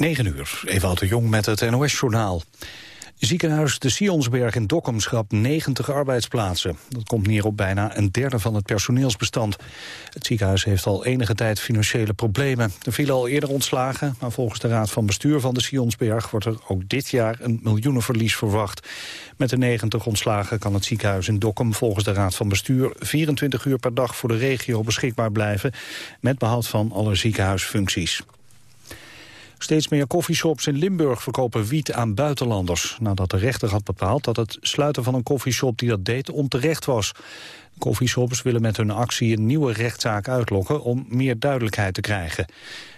9 uur, Ewout de Jong met het NOS-journaal. Ziekenhuis de Sionsberg in Dokkum schrapt 90 arbeidsplaatsen. Dat komt neer op bijna een derde van het personeelsbestand. Het ziekenhuis heeft al enige tijd financiële problemen. Er vielen al eerder ontslagen, maar volgens de Raad van Bestuur van de Sionsberg wordt er ook dit jaar een miljoenenverlies verwacht. Met de 90 ontslagen kan het ziekenhuis in Dokkum volgens de Raad van Bestuur 24 uur per dag voor de regio beschikbaar blijven, met behoud van alle ziekenhuisfuncties. Steeds meer koffieshops in Limburg verkopen wiet aan buitenlanders... nadat de rechter had bepaald dat het sluiten van een koffieshop die dat deed onterecht was. Koffieshops willen met hun actie een nieuwe rechtszaak uitlokken... om meer duidelijkheid te krijgen.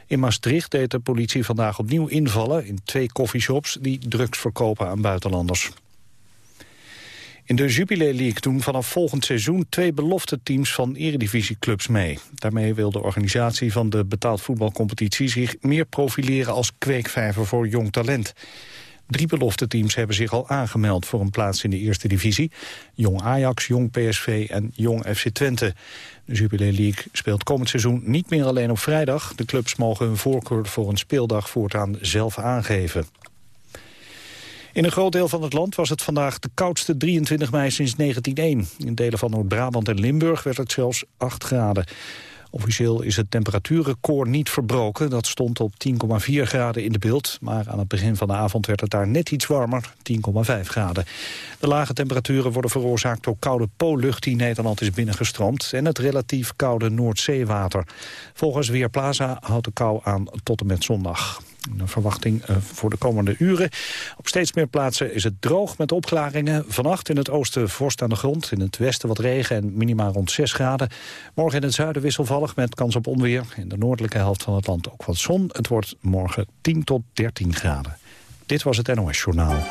In Maastricht deed de politie vandaag opnieuw invallen in twee koffieshops... die drugs verkopen aan buitenlanders. In de Jubilee League doen vanaf volgend seizoen twee belofte teams van eredivisieclubs mee. Daarmee wil de organisatie van de betaald voetbalcompetitie zich meer profileren als kweekvijver voor jong talent. Drie belofte teams hebben zich al aangemeld voor een plaats in de eerste divisie. Jong Ajax, Jong PSV en Jong FC Twente. De Jubilee League speelt komend seizoen niet meer alleen op vrijdag. De clubs mogen hun voorkeur voor een speeldag voortaan zelf aangeven. In een groot deel van het land was het vandaag de koudste 23 mei sinds 1901. In delen van Noord-Brabant en Limburg werd het zelfs 8 graden. Officieel is het temperatuurrecord niet verbroken. Dat stond op 10,4 graden in de beeld. Maar aan het begin van de avond werd het daar net iets warmer, 10,5 graden. De lage temperaturen worden veroorzaakt door koude poollucht die Nederland is binnengestroomd... en het relatief koude Noordzeewater. Volgens Weerplaza houdt de kou aan tot en met zondag. Een verwachting eh, voor de komende uren. Op steeds meer plaatsen is het droog met opklaringen. Vannacht in het oosten vorst aan de grond. In het westen wat regen en minima rond 6 graden. Morgen in het zuiden wisselvallig met kans op onweer. In de noordelijke helft van het land ook wat zon. Het wordt morgen 10 tot 13 graden. Dit was het NOS Journaal.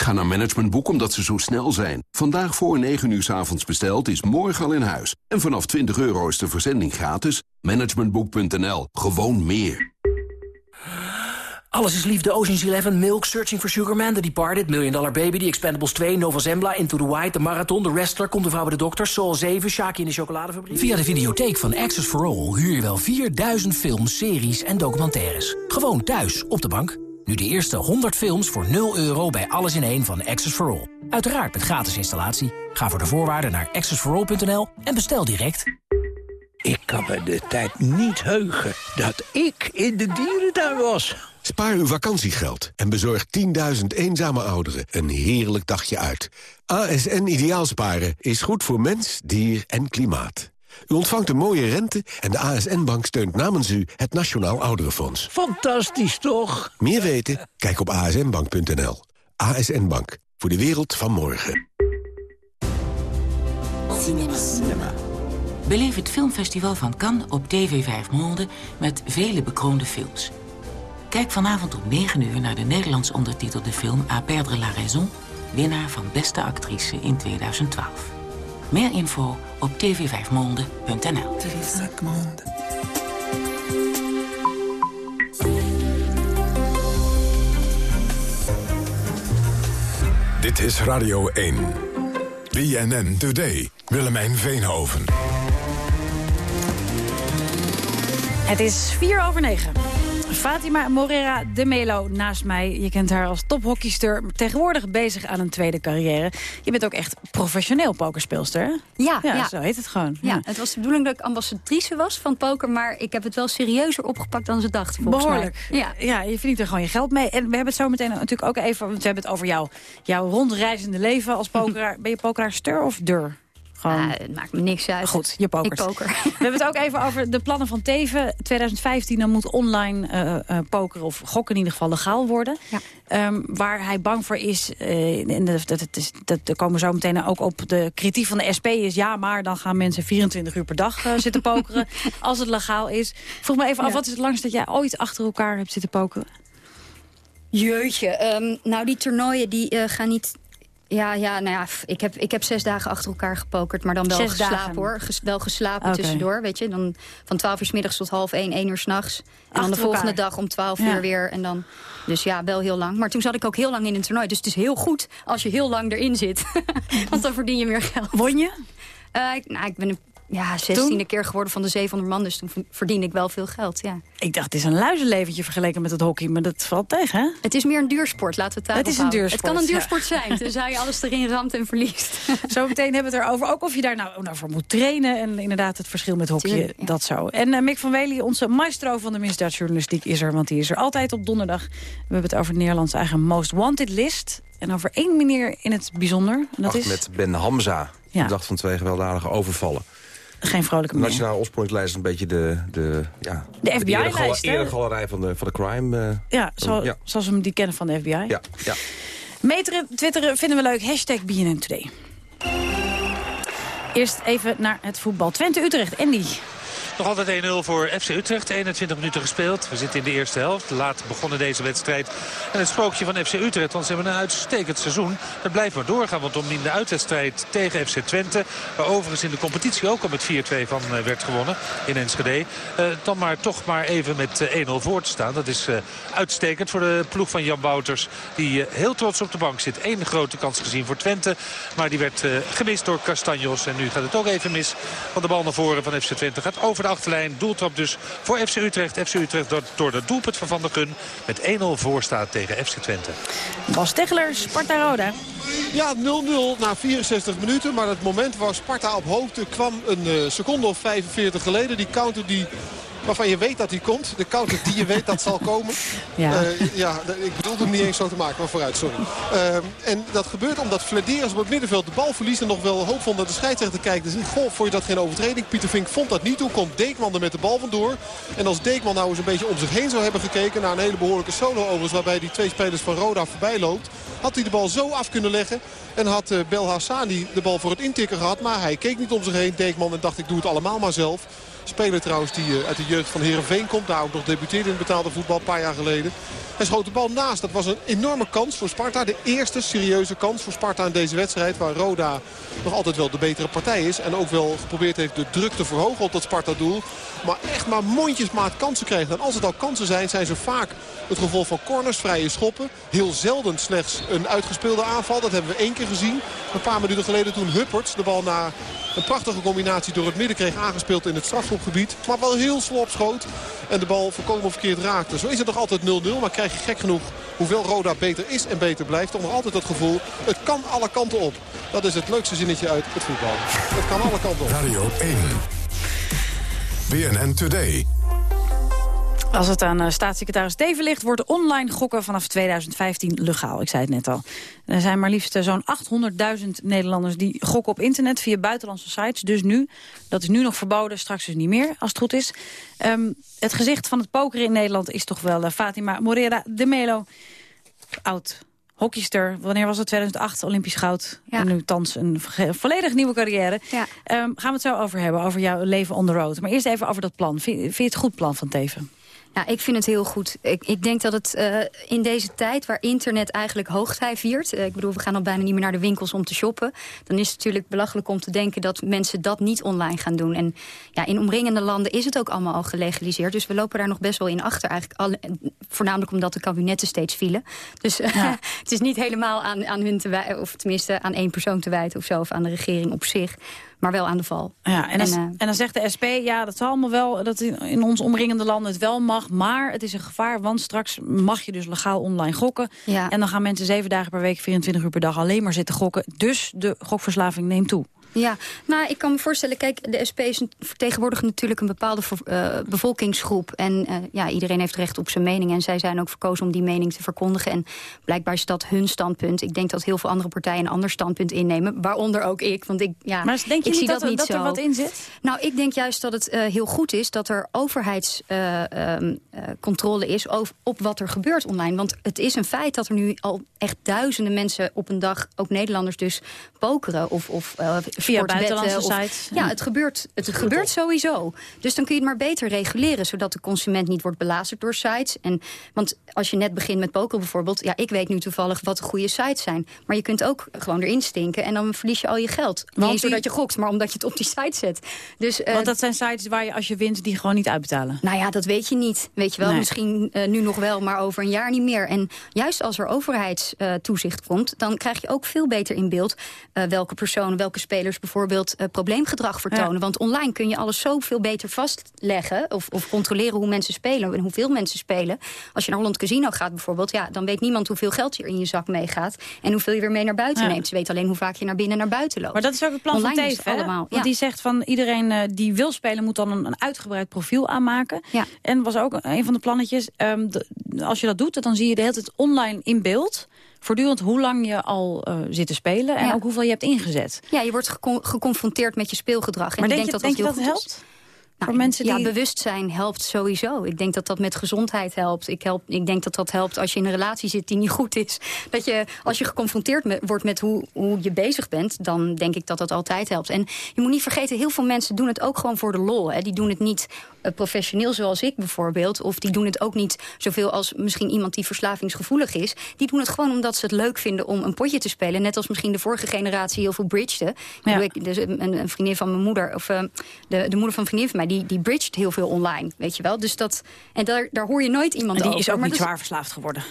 Ga naar Managementboek omdat ze zo snel zijn. Vandaag voor 9 uur s avonds besteld is morgen al in huis. En vanaf 20 euro is de verzending gratis. Managementboek.nl. Gewoon meer. Alles is liefde, Ocean's Eleven, Milk, Searching for Sugar Man, The Departed, Million Dollar Baby, The Expendables 2, Nova Zembla, Into the White, The Marathon, The Wrestler, Komt de Vrouw bij de Dokter, Soul 7, Shaki in de Chocoladefabriek. Via de videotheek van Access for All huur je wel 4000 films, series en documentaires. Gewoon thuis, op de bank. Nu de eerste 100 films voor 0 euro bij Alles in één van Access for All. Uiteraard met gratis installatie. Ga voor de voorwaarden naar accessforall.nl en bestel direct. Ik kan me de tijd niet heugen dat ik in de dierentuin was. Spaar uw vakantiegeld en bezorg 10.000 eenzame ouderen een heerlijk dagje uit. ASN Ideaalsparen is goed voor mens, dier en klimaat. U ontvangt een mooie rente en de ASN-bank steunt namens u het Nationaal Ouderenfonds. Fantastisch, toch? Meer weten? Kijk op asnbank.nl. ASN Bank, voor de wereld van morgen. Cinema. Cinema. Beleef het filmfestival van Cannes op TV 5 Monde met vele bekroonde films. Kijk vanavond om 9 uur naar de Nederlands ondertitelde film A perdre la raison... winnaar van beste actrice in 2012. Meer info op tv5monde.nl. Dit is Radio 1. BNN Today. Willemijn Veenhoven. Het is 4 over 9. Fatima Morera de Melo naast mij. Je kent haar als tophockeyster. Tegenwoordig bezig aan een tweede carrière. Je bent ook echt professioneel pokerspeelster, hè? Ja, ja, zo heet het gewoon. Ja, het was de bedoeling dat ik ambassadrice was van poker... maar ik heb het wel serieuzer opgepakt dan ze dachten, volgens Behoorlijk. Mij. Ja. ja, je verdient er gewoon je geld mee. En we hebben het zo meteen natuurlijk ook even... want we hebben het over jou, jouw rondreizende leven als pokeraar. ben je pokeraarster of dur? Gewoon... het maakt me niks uit. Goed, je pokert. Ik poker. We hebben het ook even over de plannen van Teven. 2015 dan moet online uh, uh, poker of gokken in ieder geval legaal worden. Ja. Um, waar hij bang voor is, uh, en dat, dat, dat, dat, dat komen we zo meteen ook op... de kritiek van de SP is... ja, maar dan gaan mensen 24 uur per dag zitten pokeren... als het legaal is. Vroeg me even af, wat is het langst dat jij ooit achter elkaar hebt zitten pokeren? Jeutje, um, nou die toernooien die gaan niet ja, ja, nou ja, ik heb, ik heb zes dagen achter elkaar gepokerd. Maar dan wel zes geslapen dagen. hoor. Ges, wel geslapen okay. tussendoor, weet je. Dan van twaalf uur s middags tot half één, één uur s'nachts. En achter dan de volgende elkaar. dag om twaalf ja. uur weer. En dan, dus ja, wel heel lang. Maar toen zat ik ook heel lang in een toernooi. Dus het is heel goed als je heel lang erin zit. Want dan verdien je meer geld. Won je? Uh, ik, nou, ik ben een ja, zestiende keer geworden van de 700 man. Dus toen verdien ik wel veel geld, ja. Ik dacht, het is een luizenleventje vergeleken met het hockey. Maar dat valt tegen, hè? Het is meer een duursport, laten we het daarop Het is een duursport, Het kan een duursport zijn, tenzij je alles erin ramt en verliest. Zo meteen hebben we het erover. Ook of je daar nou, nou voor moet trainen. En inderdaad het verschil met hockey, Tuurlijk, ja. dat zo. En eh, Mick van Wely, onze maestro van de misdaadjournalistiek is er. Want die is er altijd op donderdag. We hebben het over Nederlands eigen Most Wanted list. En over één meneer in het bijzonder. En dat Ach, is met Ben Hamza. Ja. Verdacht van twee gewelddadige overvallen. Geen vrolijke De meneer. Nationale Opsporingslijst is een beetje de... De, ja, De FBI-lijst, hè? eregalerij van de, van de crime. eh, Ja, zo, ja. zoals we hem die kennen van de FBI. ja, ja. Meteren, twitteren vinden we leuk. Hashtag BNN Today. Eerst even naar het voetbal. Twente-Utrecht. Andy. Nog altijd 1-0 voor FC Utrecht. 21 minuten gespeeld. We zitten in de eerste helft. Laat begonnen deze wedstrijd. En het sprookje van FC Utrecht, want ze hebben een uitstekend seizoen. Dat blijft maar doorgaan, want om in de uitwedstrijd tegen FC Twente... waar overigens in de competitie ook al met 4-2 van eh, werd gewonnen in Enschede... eh, dan maar toch maar even met eh, 1-0 voor te staan. Dat is eh, uitstekend voor de ploeg van Jan Wouters... die eh, heel trots op de bank zit. Eén grote kans gezien voor Twente. Maar die werd eh, gemist door Castanjos. En nu gaat het ook even mis. Want de bal naar voren van FC Twente gaat over de achterlijn. Doeltrap dus voor FC Utrecht. FC Utrecht door, door de doelpunt van Van der Gun met 1-0 voor staat tegen FC Twente. Bas Tegeler, Sparta-Roda. Ja, 0-0 na 64 minuten. Maar het moment waar Sparta op hoogte kwam een eh, seconde of 45 geleden. Die counter die, waarvan je weet dat die komt. De counter die je weet dat zal komen. Ja. Eh, ja, ik bedoel het niet eens zo te maken, maar vooruit, sorry. Eh, en dat gebeurt omdat Flederis op het middenveld de bal verliest... en nog wel hoop vond dat de scheidsrechter kijkt. Dus goh, vond je dat geen overtreding? Pieter Vink vond dat niet. Toen komt Deekman er met de bal vandoor. En als Deekman nou eens een beetje om zich heen zou hebben gekeken... naar een hele behoorlijke solo overigens... waarbij die twee spelers van Roda voorbij loopt... had hij de bal zo af kunnen leggen... En had eh, Bel Hassani de bal voor het intikken gehad. Maar hij keek niet om zich heen, Deekman, en dacht ik doe het allemaal maar zelf. Speler trouwens die eh, uit de jeugd van Heerenveen komt. Daar ook nog debuteerde in betaalde voetbal een paar jaar geleden. Hij schoot de bal naast. Dat was een enorme kans voor Sparta. De eerste serieuze kans voor Sparta in deze wedstrijd. Waar Roda nog altijd wel de betere partij is. En ook wel geprobeerd heeft de druk te verhogen op dat Sparta-doel. Maar echt maar mondjesmaat kansen krijgen. En als het al kansen zijn, zijn ze vaak het gevolg van corners, vrije schoppen. Heel zelden slechts een uitgespeelde aanval. Dat hebben we één keer gezien. Een paar minuten geleden toen Hupperts de bal na een prachtige combinatie door het midden kreeg aangespeeld in het strafschopgebied. Maar wel heel slop schoot. En de bal volkomen verkeerd raakte. Zo is het nog altijd 0-0. Maar krijg je gek genoeg hoewel Roda beter is en beter blijft. Toch nog altijd het gevoel. Het kan alle kanten op. Dat is het leukste zinnetje uit het voetbal. Het kan alle kanten op. Radio 1. BNN Today. Als het aan eh, staatssecretaris Teven ligt... wordt online gokken vanaf 2015 legaal. Ik zei het net al. Er zijn maar liefst eh, zo'n 800.000 Nederlanders... die gokken op internet via buitenlandse sites. Dus nu, dat is nu nog verboden, straks dus niet meer, als het goed is. Ehm, het gezicht van het pokeren in Nederland is toch wel eh, Fatima Morera de Melo. Oud hockeyster. Wanneer was het? 2008, Olympisch goud. Ja. En nu thans een volledig nieuwe carrière. Ja. Ehm, gaan we het zo over hebben, over jouw leven on the road. Maar eerst even over dat plan. Vind, vind je het goed plan van Teven? Nou, ik vind het heel goed. Ik, ik denk dat het eh, in deze tijd waar internet eigenlijk hoogtij viert... eh, ik bedoel, we gaan al bijna niet meer naar de winkels om te shoppen... dan is het natuurlijk belachelijk om te denken dat mensen dat niet online gaan doen. En ja, in omringende landen is het ook allemaal al gelegaliseerd. Dus we lopen daar nog best wel in achter. Eigenlijk al, voornamelijk omdat de kabinetten steeds vielen. Dus eh, Ja. het is niet helemaal aan, aan hun te wijten... of tenminste aan één persoon te wijten of zo... of aan de regering op zich, maar wel aan de val. Ja, en, dan, En, eh, en dan zegt de SP, ja, dat zal allemaal wel, dat in, in ons omringende landen het wel mag, maar het is een gevaar, want straks mag je dus legaal online gokken. Ja. En dan gaan mensen zeven dagen per week, 24 uur per dag alleen maar zitten gokken. Dus de gokverslaving neemt toe. Ja, nou, ik kan me voorstellen, kijk, de SP is vertegenwoordigt natuurlijk een bepaalde eh, bevolkingsgroep. En eh, ja, iedereen heeft recht op zijn mening. En zij zijn ook verkozen om die mening te verkondigen. En blijkbaar is dat hun standpunt. Ik denk dat heel veel andere partijen een ander standpunt innemen. Waaronder ook ik, want ik, ja, Maar denk je ik zie dat, dat, niet dat zo. er wat in zit? Nou, ik denk juist dat het eh, heel goed is dat er overheidscontrole is over, op wat er gebeurt online. Want het is een feit dat er nu al echt duizenden mensen op een dag, ook Nederlanders dus, pokeren of, of sportwetten buitenlandse of- sites. Ja, het gebeurt, het gebeurt sowieso. Dus dan kun je het maar beter reguleren, zodat de consument niet wordt belazerd door sites. En, want als je net begint met poker bijvoorbeeld, ja, ik weet nu toevallig wat de goede sites zijn. Maar je kunt ook gewoon erin stinken en dan verlies je al je geld. Niet Want eens die- doordat je gokt, maar omdat je het op die site zet. Dus, eh, Want dat zijn sites waar je als je wint die gewoon niet uitbetalen. nou ja, dat weet je niet. Weet je wel, Nee. misschien eh, nu nog wel, maar over een jaar niet meer. En juist als er overheidstoezicht komt... dan krijg je ook veel beter in beeld... eh, welke personen, welke spelers pokerspelers bijvoorbeeld uh, probleemgedrag vertonen. Want online kun je alles zoveel beter vastleggen... Of, of controleren hoe mensen spelen en hoeveel mensen spelen. Als je naar Holland Casino gaat bijvoorbeeld... Ja, dan weet niemand hoeveel geld je er in je zak meegaat... en hoeveel je weer mee naar buiten neemt. Ze weet alleen hoe vaak je naar binnen en naar buiten loopt. Maar dat is ook het plan online van Teef, allemaal. Want die zegt van iedereen uh, die wil spelen... moet dan een, een uitgebreid profiel aanmaken. Ja. En was ook een van de plannetjes... Um, de, als je dat doet, dan zie je de hele tijd online in beeld voortdurend hoe lang je al uh, zit te spelen... en ook hoeveel je hebt ingezet. Ja, je wordt geconfronteerd met je speelgedrag. En maar ik denk, denk je, dat dat, dat, dat helpt? Nou, voor mensen die... Ja, bewustzijn helpt sowieso. Ik denk dat dat met gezondheid helpt. Ik, help, ik denk dat dat helpt als je in een relatie zit die niet goed is. Dat je, als je geconfronteerd met, wordt met hoe, hoe je bezig bent... dan denk ik dat dat altijd helpt. En je moet niet vergeten, heel veel mensen doen het ook gewoon voor de lol. Hè. Die doen het niet professioneel zoals ik bijvoorbeeld. Of die doen het ook niet zoveel als misschien iemand die verslavingsgevoelig is. Die doen het gewoon omdat ze het leuk vinden om een potje te spelen. Net als misschien de vorige generatie heel veel bridgede. Ja. Ik, dus een, een, vriendin van mijn moeder, of uh, de, de moeder van een vriendin van mij... die, die bridged heel veel online, weet je wel. Dus dat, en daar, daar hoor je nooit iemand en die over. is ook niet zwaar verslaafd geworden.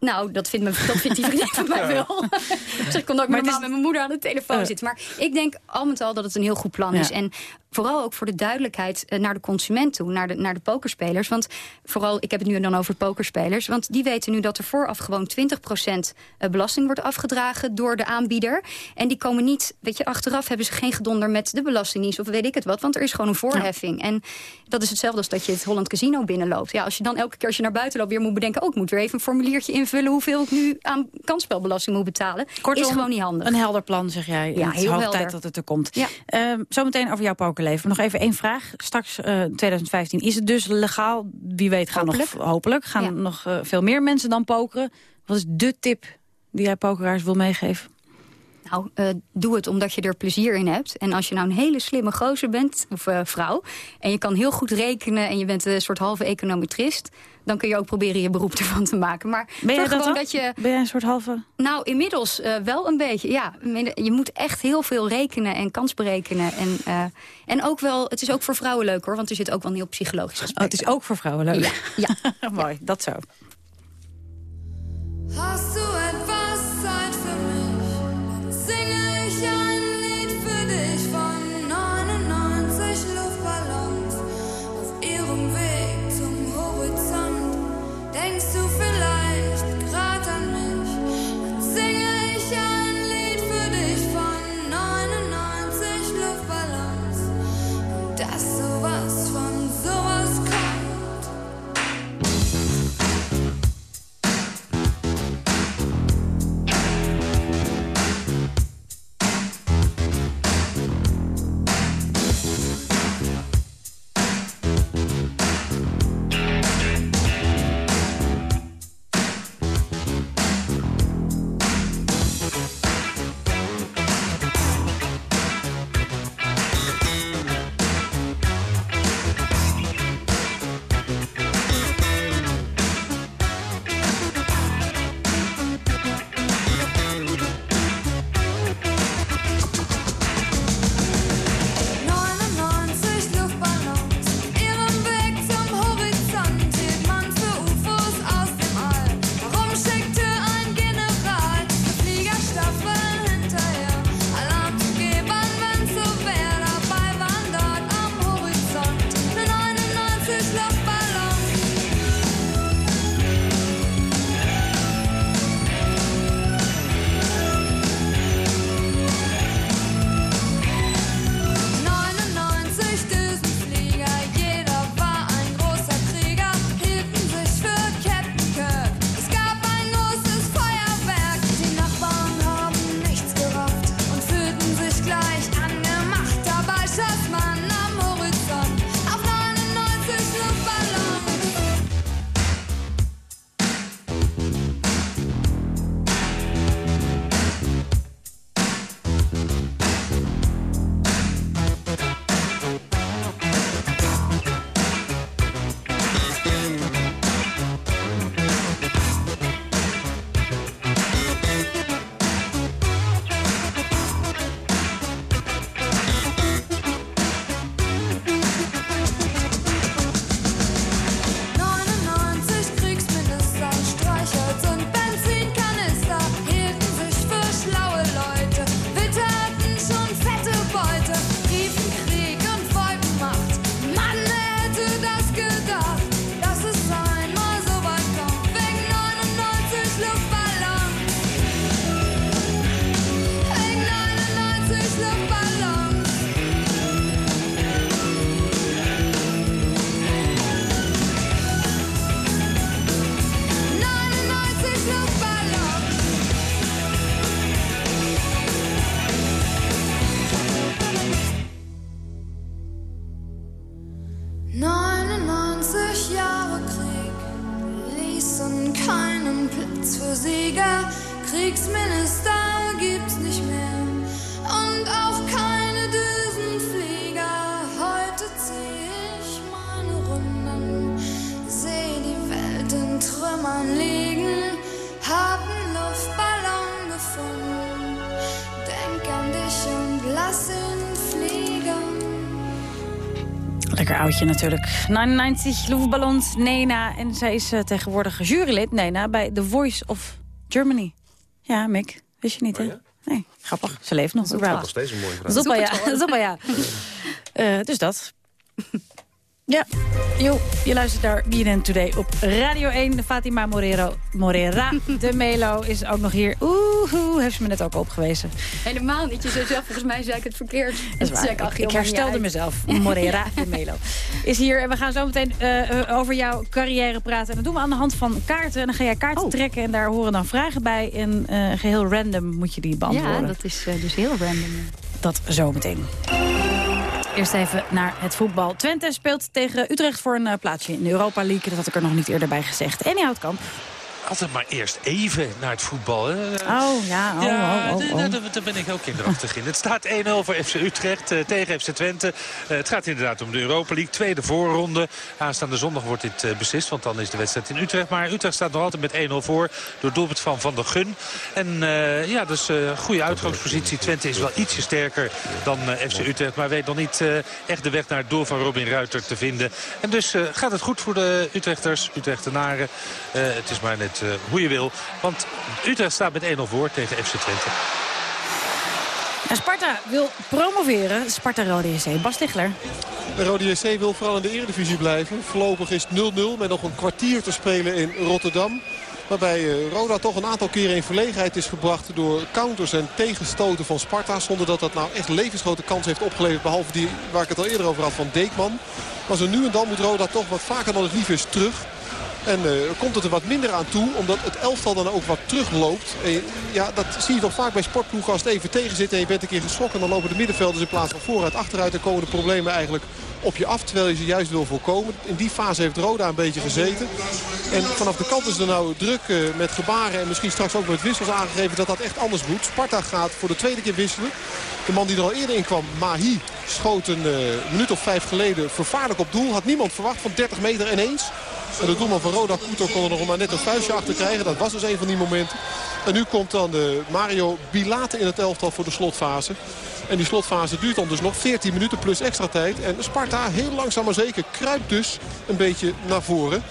Nou, dat vindt, me, dat vindt die vriendin van mij wel. dus ik kon ook maar normaal met mijn moeder aan de telefoon uh. zitten. Maar ik denk al met al dat het een heel goed plan ja. is. En vooral ook voor de duidelijkheid uh, naar de consument toe, naar de, naar de pokerspelers. Want vooral, ik heb het nu dan over pokerspelers. Want die weten nu dat er vooraf gewoon 20% belasting wordt afgedragen door de aanbieder. En die komen niet, weet je, achteraf hebben ze geen gedonder met de belastingdienst of weet ik het wat. Want er is gewoon een voorheffing. Ja. En dat is hetzelfde als dat je het Holland Casino binnenloopt. Ja, als je dan elke keer als je naar buiten loopt weer moet bedenken... ook oh, moet weer even een formuliertje invullen hoeveel ik nu aan kansspelbelasting moet betalen. Kortom, is gewoon niet handig. Een helder plan, zeg jij. Ja, heel tijd dat het er komt. Ja. Uh, zometeen over jouw Nog even één vraag. Straks uh, 2015 is het dus legaal. Wie weet gaan hopelijk. nog, hopelijk, gaan Ja. nog uh, veel meer mensen dan pokeren. Wat is de tip die jij pokeraars wil meegeven? Nou, uh, doe het omdat je er plezier in hebt. En als je nou een hele slimme gozer bent, of uh, vrouw... en je kan heel goed rekenen en je bent een soort halve econometrist... dan kun je ook proberen je beroep ervan te maken. Maar Ben jij dat dat je... Ben jij een soort halve... Nou, inmiddels uh, wel een beetje, ja. Je moet echt heel veel rekenen en kans berekenen. En, uh, en ook wel, het is ook voor vrouwen leuk hoor... want er zit ook wel een heel psychologisch aspect Oh, het is ook voor vrouwen leuk. Ja, ja. Mooi, dat zo. Singe ich ein Lied für dich von natuurlijk. 99 Luftballons, Nena. En zij is eh, tegenwoordig jurylid, Nena, bij The Voice of Germany. Ja, Mick. Wist je niet, hè? Nee, grappig. Ze leeft nog. Dat is nog steeds een mooie vraag. Zoppa, ja. Zoppa, ja. Eh, dus dat. Ja, jo, je luistert naar BNN Today op Radio 1. Fatima Morero, Morera de Melo is ook nog hier. Oeh, heeft ze me net ook opgewezen. Helemaal niet. Je zei zelf, volgens mij zei ik het verkeerd. Dat is waar. Zei ik, joh, herstelde mezelf. Morera de Melo is hier. En we gaan zo meteen eh, over jouw carrière praten. En dat doen we aan de hand van kaarten. En dan ga jij kaarten Oh. trekken en daar horen dan vragen bij. En eh, geheel random moet je die beantwoorden. Ja, dat is eh, dus heel random. Dat zometeen. Eerst even naar het voetbal. Twente speelt tegen Utrecht voor een eh, plaatsje in de Europa League. Dat had ik er nog niet eerder bij gezegd. En die Houtkamp. Altijd maar eerst even naar het voetbal. Hè. Oh, ja. Oh, ja, daar ben ik ook kinderachtig in. Het staat 1-0 voor FC Utrecht eh, tegen FC Twente. Eh, het gaat inderdaad om de Europa League. Tweede voorronde. Aanstaande zondag wordt dit eh, beslist. Want dan is de wedstrijd in Utrecht. Maar Utrecht staat nog altijd met 1-0 voor. Door doelpunt van Van der Gun. En ja, dus goede uitgangspositie. Twente is wel ietsje sterker dan FC Utrecht. Maar weet nog niet echt de weg naar het doel van Robin Ruiter te vinden. En dus gaat het goed voor de Utrechters. Utrechtenaren. Het is maar net hoe je wil. Want Utrecht staat met 1-0 voor tegen FC Twente. Sparta wil promoveren. Sparta Rode JC. Bas Tichler. De Rode JC wil vooral in de Eredivisie blijven. Voorlopig is het 0-0 met nog een kwartier te spelen in Rotterdam. Waarbij eh, Roda toch een aantal keren in verlegenheid is gebracht door counters en tegenstoten van Sparta. Zonder dat dat nou echt levensgrote kans heeft opgeleverd. Behalve die waar ik het al eerder over had van Deekman. Maar zo nu en dan moet Roda toch wat vaker dan het lief is terug. En eh, komt het er wat minder aan toe, omdat het elftal dan ook wat terugloopt. Ja, dat zie je toch vaak bij sportploegen als het even tegen zit en je bent een keer geschrokken. Dan lopen de middenvelders in plaats van vooruit achteruit en komen de problemen eigenlijk op je af. Terwijl je ze juist wil voorkomen. In die fase heeft Roda een beetje gezeten. En vanaf de kant is er nou druk eh, met gebaren en misschien straks ook met wissels aangegeven dat dat echt anders moet. Sparta gaat voor de tweede keer wisselen. De man die er al eerder in kwam, Mahi, schoot een eh, minuut of vijf geleden vervaarlijk op doel. Had niemand verwacht van 30 meter ineens. En de doelman van Roda, Koeto, kon er nog maar net een vuistje achter krijgen. Dat was dus een van die momenten. En nu komt dan de Mario Bilate in het elftal voor de slotfase. En die slotfase duurt dan dus nog 14 minuten plus extra tijd. En Sparta heel langzaam maar zeker kruipt dus een beetje naar voren.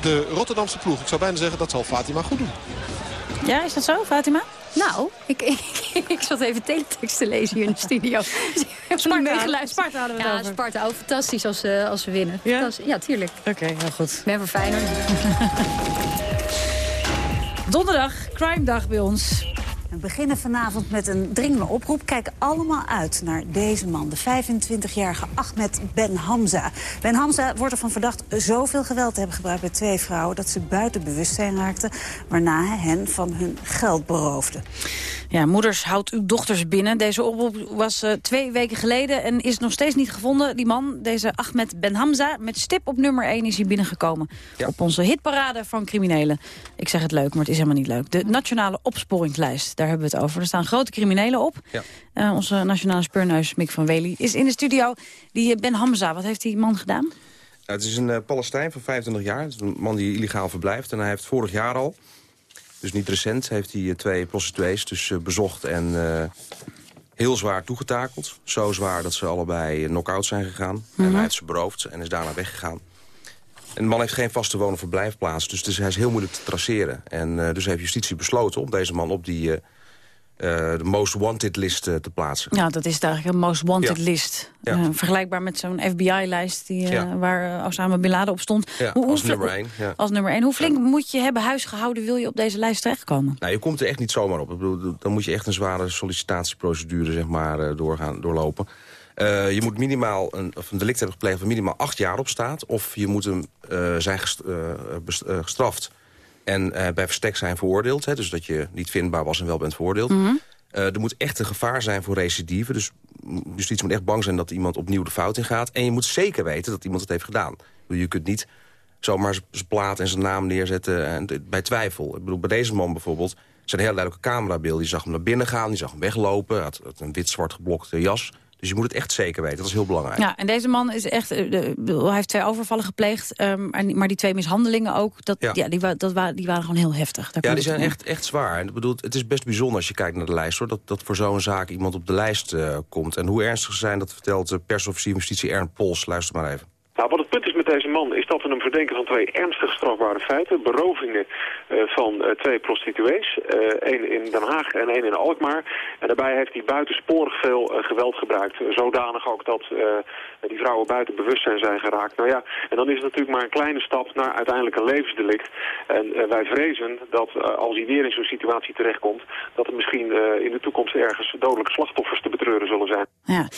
De Rotterdamse ploeg, ik zou bijna zeggen dat zal Fatima goed doen. Ja, is dat zo, Fatima? Nou, ik, ik, ik zat even teletext te lezen hier in de studio. Sparta, meegeluisterd. Sparta hadden we het ja, over. Sparta, oh, fantastisch als, eh, als we winnen. Ja? Ja tuurlijk. Oké, heel goed. Ik ben voor Feyenoord. Donderdag, crime dag bij ons. We beginnen vanavond met een dringende oproep. Kijk allemaal uit naar deze man, de 25-jarige Ahmed Ben Hamza. Ben Hamza wordt ervan verdacht zoveel geweld te hebben gebruikt bij twee vrouwen... dat ze buiten bewustzijn raakten, waarna hij hen van hun geld beroofde. Ja, moeders, houdt uw dochters binnen. Deze oproep was eh, twee weken geleden en is nog steeds niet gevonden. Die man, deze Ahmed Ben Hamza, met stip op nummer 1 is hij binnengekomen. Op onze hitparade van criminelen. Ik zeg het leuk, maar het is helemaal niet leuk. De nationale opsporingslijst, daar hebben we het over. Er staan grote criminelen op. Ja. Eh, onze nationale speurneus Mick van Wely is in de studio. Die eh, Ben Hamza, wat heeft die man gedaan? Nou, het is een eh, Palestijn van 25 jaar. Het is een man die illegaal verblijft. En hij heeft vorig jaar al, dus niet recent, heeft hij twee prostituees dus bezocht en heel zwaar toegetakeld. Zo zwaar dat ze allebei knock-out zijn gegaan. En hij heeft ze beroofd en is daarna weggegaan. En de man heeft geen vaste woon- of verblijfplaats, dus, dus hij is heel moeilijk te traceren. En dus heeft justitie besloten om deze man op die de most wanted list eh, te plaatsen. Ja, dat is eigenlijk een most wanted Ja. list. Ja. Eh, vergelijkbaar met zo'n FBI-lijst die, eh, Ja. waar eh, Osama Bin Laden op stond. Hoe- als nummer één. Als nummer één. Hoe flink moet je hebben huisgehouden, wil je op deze lijst terechtkomen? Nou, je komt er echt niet zomaar op. Ik bedoel, dan moet je echt een zware sollicitatieprocedure zeg maar, eh, doorgaan, doorlopen. Eh, je moet minimaal een, of een delict hebben gepleegd waar minimaal acht jaar op staat. Of je moet hem eh, zijn eh, eh, gestraft en eh, bij verstek zijn veroordeeld. Hè, dus dat je niet vindbaar was en wel bent veroordeeld. Mhm. Eh, er moet echt een gevaar zijn voor recidive. Dus justitie moet echt bang zijn dat iemand opnieuw de fout ingaat. En je moet zeker weten dat iemand het heeft gedaan. Je kunt niet zomaar zijn plaat en zijn naam neerzetten en, bij twijfel. Ik bedoel, bij deze man bijvoorbeeld zijn hele duidelijke camerabeelden. Je zag hem naar binnen gaan, je zag hem weglopen. Hij had, had een wit-zwart geblokte jas. Dus je moet het echt zeker weten. Dat is heel belangrijk. Ja, en deze man is echt, eh, de- hij heeft twee overvallen gepleegd, ehm, en- maar die twee mishandelingen ook, dat, ja. Ja. die, wa- dat wa- die waren gewoon heel heftig. Daar Ja, die zijn om. echt, echt zwaar. En bedoel, het is best bijzonder als je kijkt naar de lijst... Hoor, dat, dat voor zo'n zaak iemand op de lijst eh, komt. En hoe ernstig ze zijn, dat vertelt de persofficier van justitie Ernst Pols. Luister maar even. Nou, wat het punt is met deze man is verdenken van twee ernstig strafbare feiten. Berovingen eh, van eh, twee prostituees. Eén in Den Haag en één in Alkmaar. En daarbij heeft hij buitensporig veel eh, geweld gebruikt. Zodanig ook dat eh, die vrouwen buiten bewustzijn zijn geraakt. Nou ja, en dan is het natuurlijk maar een kleine stap naar uiteindelijk een levensdelict. En eh, wij vrezen dat eh, als hij weer in zo'n situatie terechtkomt... dat er misschien eh, in de toekomst ergens dodelijke slachtoffers te betreuren zullen zijn.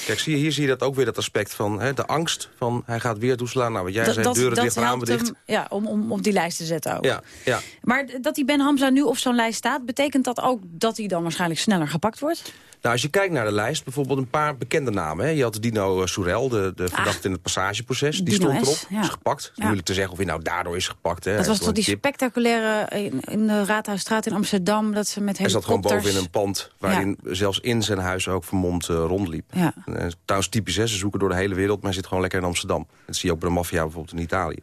Kijk, zie je, hier zie je dat ook weer dat aspect van hè, de angst van hij gaat weer toeslaan. Nou, wat jij Dat- zei, deuren dat dicht, ramen hem ja, om, om op die lijst te zetten ook. Ja, ja. Maar dat die Ben Hamza nu op zo'n lijst staat... betekent dat ook dat hij dan waarschijnlijk sneller gepakt wordt? Nou, als je kijkt naar de lijst, bijvoorbeeld een paar bekende namen. Hè. Je had Dino eh, Soerel, de, de verdachte in het passageproces. Die. Dino stond S, erop, ja. is gepakt. Ja. Moeilijk te zeggen of hij nou daardoor is gepakt. Hè. dat Hij was toch die tip. spectaculaire in, in de Raadhuisstraat in Amsterdam... dat ze met Hij zat gewoon helikopters... boven in een pand waarin zelfs in zijn huis ook vermomd eh, rondliep. Ja. Eh, trouwens typisch, hè, ze zoeken door de hele wereld, maar hij zit gewoon lekker in Amsterdam. Dat zie je ook bij de maffia bijvoorbeeld in Italië.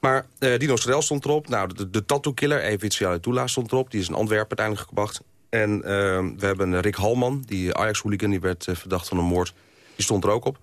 Maar eh, Dino Sorel stond erop. Nou, de, de tattoo-killer, Evit Toula, stond erop. Die is in Antwerpen uiteindelijk gebracht. En eh, we hebben Rick Halman, die Ajax-hooligan, die werd eh, verdacht van een moord. Die stond er ook op.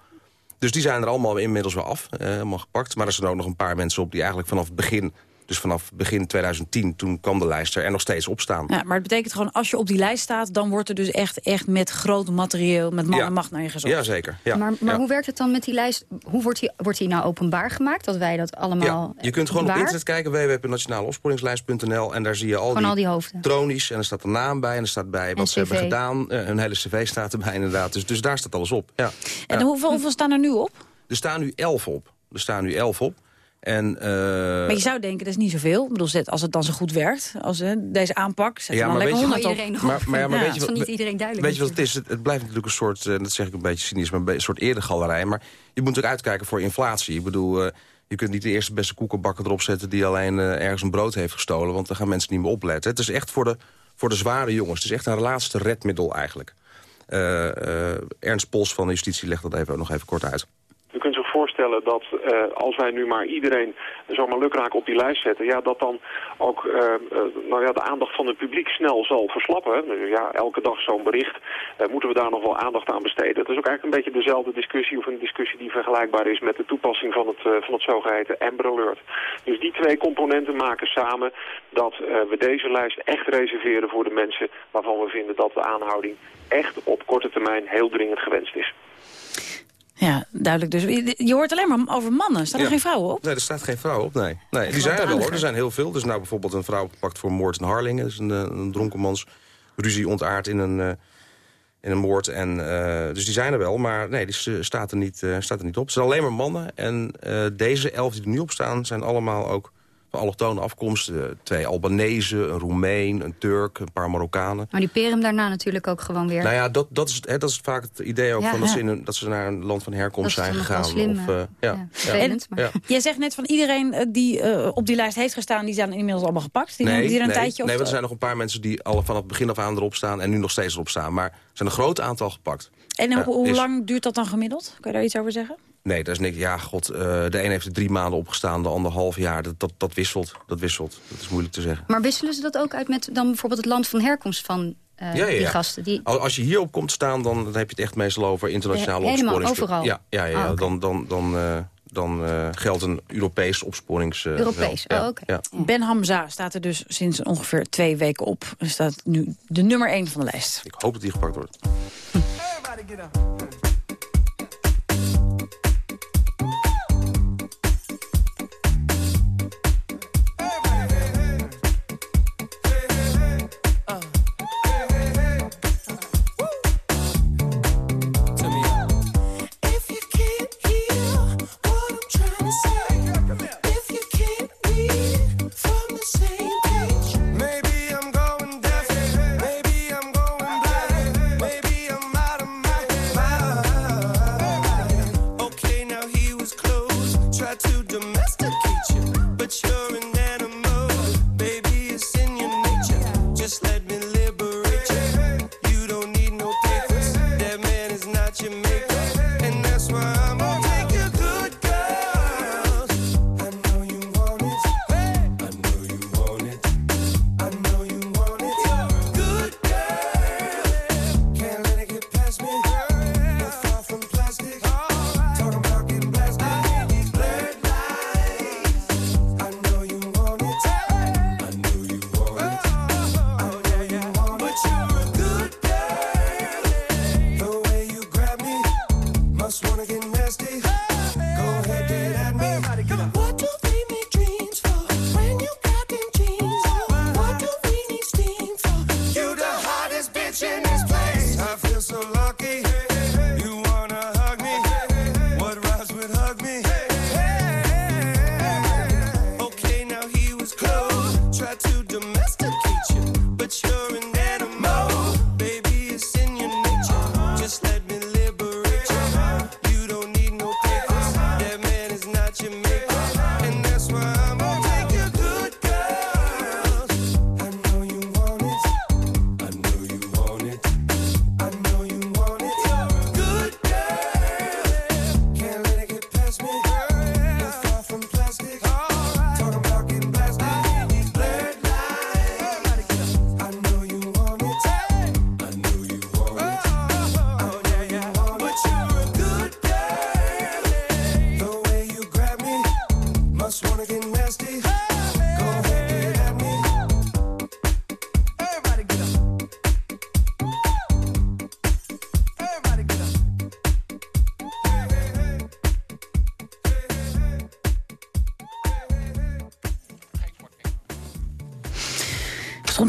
Dus die zijn er allemaal inmiddels wel af, eh, helemaal gepakt. Maar er zijn ook nog een paar mensen op die eigenlijk vanaf het begin... dus vanaf begin 2010, toen kwam de lijst er, en nog steeds op staan. Ja, maar het betekent gewoon, als je op die lijst staat... dan wordt er dus echt, echt met groot materieel, met man Ja. en macht naar je gezocht. Ja, zeker. Ja. maar maar Ja. hoe werkt het dan met die lijst? Hoe wordt die, wordt die nou openbaar gemaakt? Dat wij dat allemaal Ja, je kunt gewoon op internet kijken, www.nationaleopsporingslijst.nl... en daar zie je al die al die hoofden. tronies en er staat een naam bij... en er staat bij wat En ze hebben gedaan. Eh, een hele cv staat erbij inderdaad. Dus, dus daar staat alles op. Ja. En Ja. hoeveel, hoeveel staan er nu op? Er staan nu elf op. Er staan nu elf op. En, eh, maar je zou denken, dat is niet zoveel. Ik bedoel, als het dan zo goed werkt, als hè, deze aanpak... zet er dan lekker je- 100 op. Maar, maar, ja, maar weet je wat, niet iedereen duidelijk Weet je wat het is? Het, het blijft natuurlijk een soort, eh, dat zeg ik een beetje cynisch... maar een, soort eerder galerij. Maar je moet natuurlijk uitkijken voor inflatie. Ik bedoel, eh, je kunt niet de eerste beste koekenbakker erop zetten... die alleen ergens een brood heeft gestolen. Want dan gaan mensen niet meer opletten. Het is echt voor de, voor de zware jongens. Het is echt een laatste redmiddel eigenlijk. Eh, eh, Ernst Pols van de Justitie legt dat even, nog even kort uit. Dat eh, als wij nu maar iedereen zomaar lukraak op die lijst zetten... Ja, dat dan ook eh, eh, nou ja, de aandacht van het publiek snel zal verslappen. Dus Ja, elke dag zo'n bericht. moeten we daar nog wel aandacht aan besteden? Het is ook eigenlijk een beetje dezelfde discussie... of een discussie die vergelijkbaar is met de toepassing van het, van het zogeheten Amber Alert. Dus die twee componenten maken samen dat we deze lijst echt reserveren voor de mensen... waarvan we vinden dat de aanhouding echt op korte termijn heel dringend gewenst is. Ja, duidelijk dus. Je hoort alleen maar over mannen. Staan er Ja. geen vrouwen op? Nee, er staat geen vrouw op, nee. nee die zijn er wel hoor, er zijn heel veel. Is nou bijvoorbeeld een vrouw gepakt voor moord in Harlingen. Dat is een, eh, een dronkenmans ruzie ontaard in een, eh, in een moord. En, eh, dus die zijn er wel, maar nee, die staat er niet, staat er niet op. Het zijn alleen maar mannen. En deze elf die er nu op staan, zijn allemaal ook van allochtone afkomst. Eh, twee Albanese, een Roemeen, een Turk, een paar Marokkanen. Maar die peren hem daarna natuurlijk ook gewoon weer. Nou ja, dat, dat, is, hè, dat is vaak het idee ook Ja, van dat, ja. ze in een, dat ze naar een land van herkomst zijn gegaan. slim, of, eh, eh, ja, ja, ja. vervelend, maar- Ja. Jij zegt net van iedereen die eh, op die lijst heeft gestaan... die zijn inmiddels allemaal gepakt. Die, die er een nee, tijdje nee, of want er zijn nog een paar mensen die al vanaf het begin af aan erop staan... en nu nog steeds erop staan. Maar er zijn een groot aantal gepakt. En Ja, hoe, hoe is- lang duurt dat dan gemiddeld? Kun je daar iets over zeggen? Nee, dat is niks. Ja, god, eh, de een heeft er drie maanden opgestaan, de ander half jaar. Dat, dat, dat wisselt, dat wisselt. Dat is moeilijk te zeggen. Maar wisselen ze dat ook uit met dan bijvoorbeeld het land van herkomst van eh, ja, ja, die ja. gasten? Die... Als je hierop komt staan, dan, dan heb je het echt meestal over internationale helemaal opsporingsclub. overal? Ja, ja, ja, oké. dan, dan, dan, eh, dan eh, geldt een Europees opsporings... eh, Europees, oh, oké. ja. Ben Hamza staat er dus sinds ongeveer twee weken op. En staat nu de nummer één van de lijst. Ik hoop dat die gepakt wordt.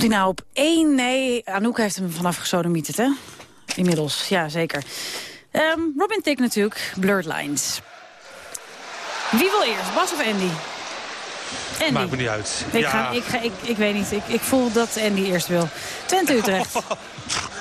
Hij nou op één? Nee, Anouk heeft hem vanaf gesodemieterd, hè? Inmiddels, ja, zeker. Ehm, Robin Thicke natuurlijk, Blurred Lines. Wie wil eerst, Bas of Andy? Andy. Maakt me niet uit. Ik, ja. ga, ik, ga, ik, ik weet niet, ik, ik voel dat Andy eerst wil. Twente Utrecht.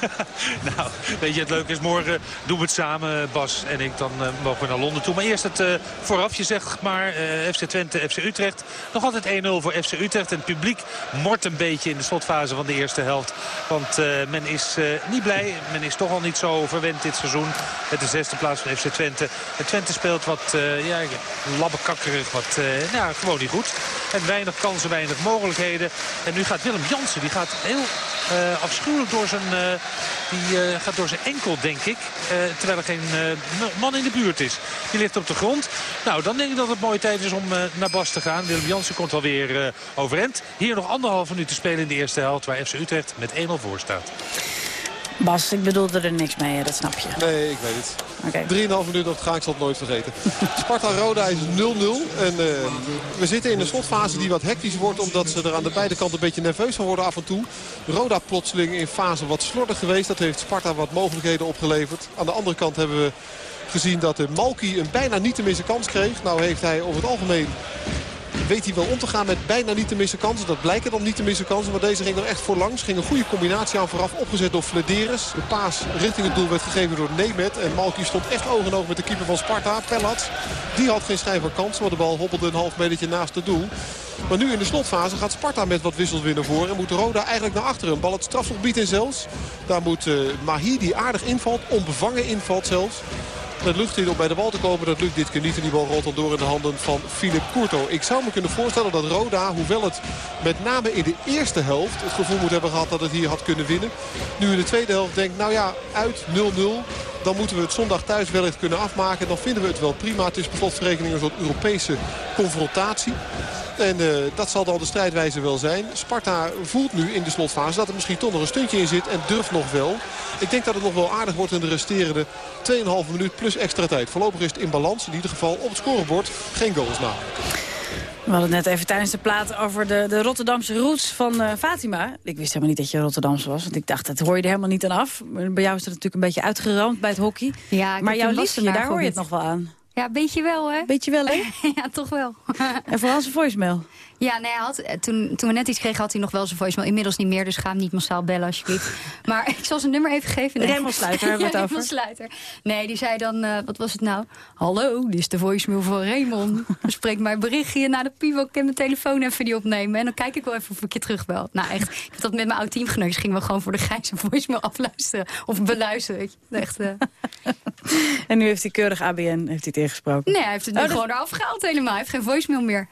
nou, weet je, het leuke is morgen doen we het samen, Bas en ik. Dan eh, mogen we naar Londen toe. Maar eerst het uh, voorafje, zeg maar. Uh, FC Twente, FC Utrecht. Nog altijd 1-0 voor FC Utrecht. En het publiek mort een beetje in de slotfase van de eerste helft. Want men is niet blij. Men is toch al niet zo verwend dit seizoen. Met de zesde plaats van FC Twente. En Twente speelt wat ja, labbekakkerig. Wat ja, gewoon niet goed. En weinig kansen, weinig mogelijkheden. En nu gaat Willem Jansen. Die gaat heel afschuwelijk door zijn... Die uh, gaat door zijn enkel, denk ik. Uh, terwijl er geen uh, man in de buurt is. Die ligt op de grond. Nou, dan denk ik dat het mooie tijd is om naar Bas te gaan. Willem Jansen komt alweer overend. Hier nog anderhalf minuut te spelen in de eerste helft. Waar FC Utrecht met 1-0 voor staat. Bas, ik bedoelde er niks mee, dat snap je. Nee, ik weet het. Okay. 3,5 minuten op ga ik zal het nooit vergeten. Sparta-Roda is 0-0. En uh, we zitten in een slotfase die wat hectisch wordt... omdat ze er aan de beide kanten een beetje nerveus van worden af en toe. Roda plotseling in fase wat slordig geweest. Dat heeft Sparta wat mogelijkheden opgeleverd. Aan de andere kant hebben we gezien dat de Malki een bijna niet te missen kans kreeg. Nou heeft hij over het algemeen weet hij wel om te gaan met bijna niet te missen kansen. Dat blijken dan niet te missen kansen. Maar deze ging er echt voor langs. Ging een goede combinatie aan vooraf. Opgezet door Flederis. De paas richting het doel werd gegeven door Nemet. En Malki stond echt oog in oog met de keeper van Sparta. Pellats. Die had geen schijn kans. Maar de bal hobbelde een half metertje naast het doel. Maar nu in de slotfase gaat Sparta met wat wissels winnen voor. En moet Roda eigenlijk naar achteren. Bal het strafgebied in zelfs. Daar moet uh, Mahi die aardig invalt. Onbevangen invalt zelfs. Het lucht in om bij de bal te komen. Dat lukt dit keer niet. En die bal rolt dan door in de handen van Filip Courto. Ik zou me kunnen voorstellen dat Roda, hoewel het met name in de eerste helft... het gevoel moet hebben gehad dat het hier had kunnen winnen. Nu in de tweede helft denkt, nou ja, uit 0-0. Dan moeten we het zondag thuis wellicht kunnen afmaken. Dan vinden we het wel prima. Het is per slotverrekening een soort Europese confrontatie. En uh, dat zal dan de strijdwijze wel zijn. Sparta voelt nu in de slotfase dat er misschien toch nog een stuntje in zit. En durft nog wel. Ik denk dat het nog wel aardig wordt in de resterende 2,5 minuut plus extra tijd. Voorlopig is het in balans. In ieder geval op het scorebord geen goals na. We hadden het net even tijdens de plaat over de, de Rotterdamse roots van uh, Fatima. Ik wist helemaal niet dat je Rotterdamse was. Want ik dacht, dat hoor je er helemaal niet aan af. Bij jou is het natuurlijk een beetje uitgeroomd bij het hockey. Ja, maar jouw liefje, daar hoor je het nog wel aan. Ja, beetje wel, hè? Beetje wel, hè? ja, toch wel. en vooral zijn voicemail. Ja, nee, hij had, eh, toen, toen we net iets kregen had hij nog wel zijn voicemail. Inmiddels niet meer, dus ga hem niet massaal bellen alsjeblieft. maar ik zal zijn nummer even geven. Nee. Raymond Sluiter hebben we het over. Sluiter. Nee, die zei dan, eh, wat was het nou? Hallo, dit is de voicemail van Raymond. Spreek mijn berichtje naar de pivo. Ik kan mijn telefoon even die opnemen. En dan kijk ik wel even of ik je terugbel. Nou echt, ik heb dat met mijn oud teamgenoot. Dus gingen we gewoon voor de grijze voicemail afluisteren. Of beluisteren. weet je. Echt, eh, En nu heeft hij keurig ABN heeft hij het ingesproken. Nee, hij heeft het nu Oh, dat- gewoon eraf gehaald helemaal. Hij heeft geen voicemail meer.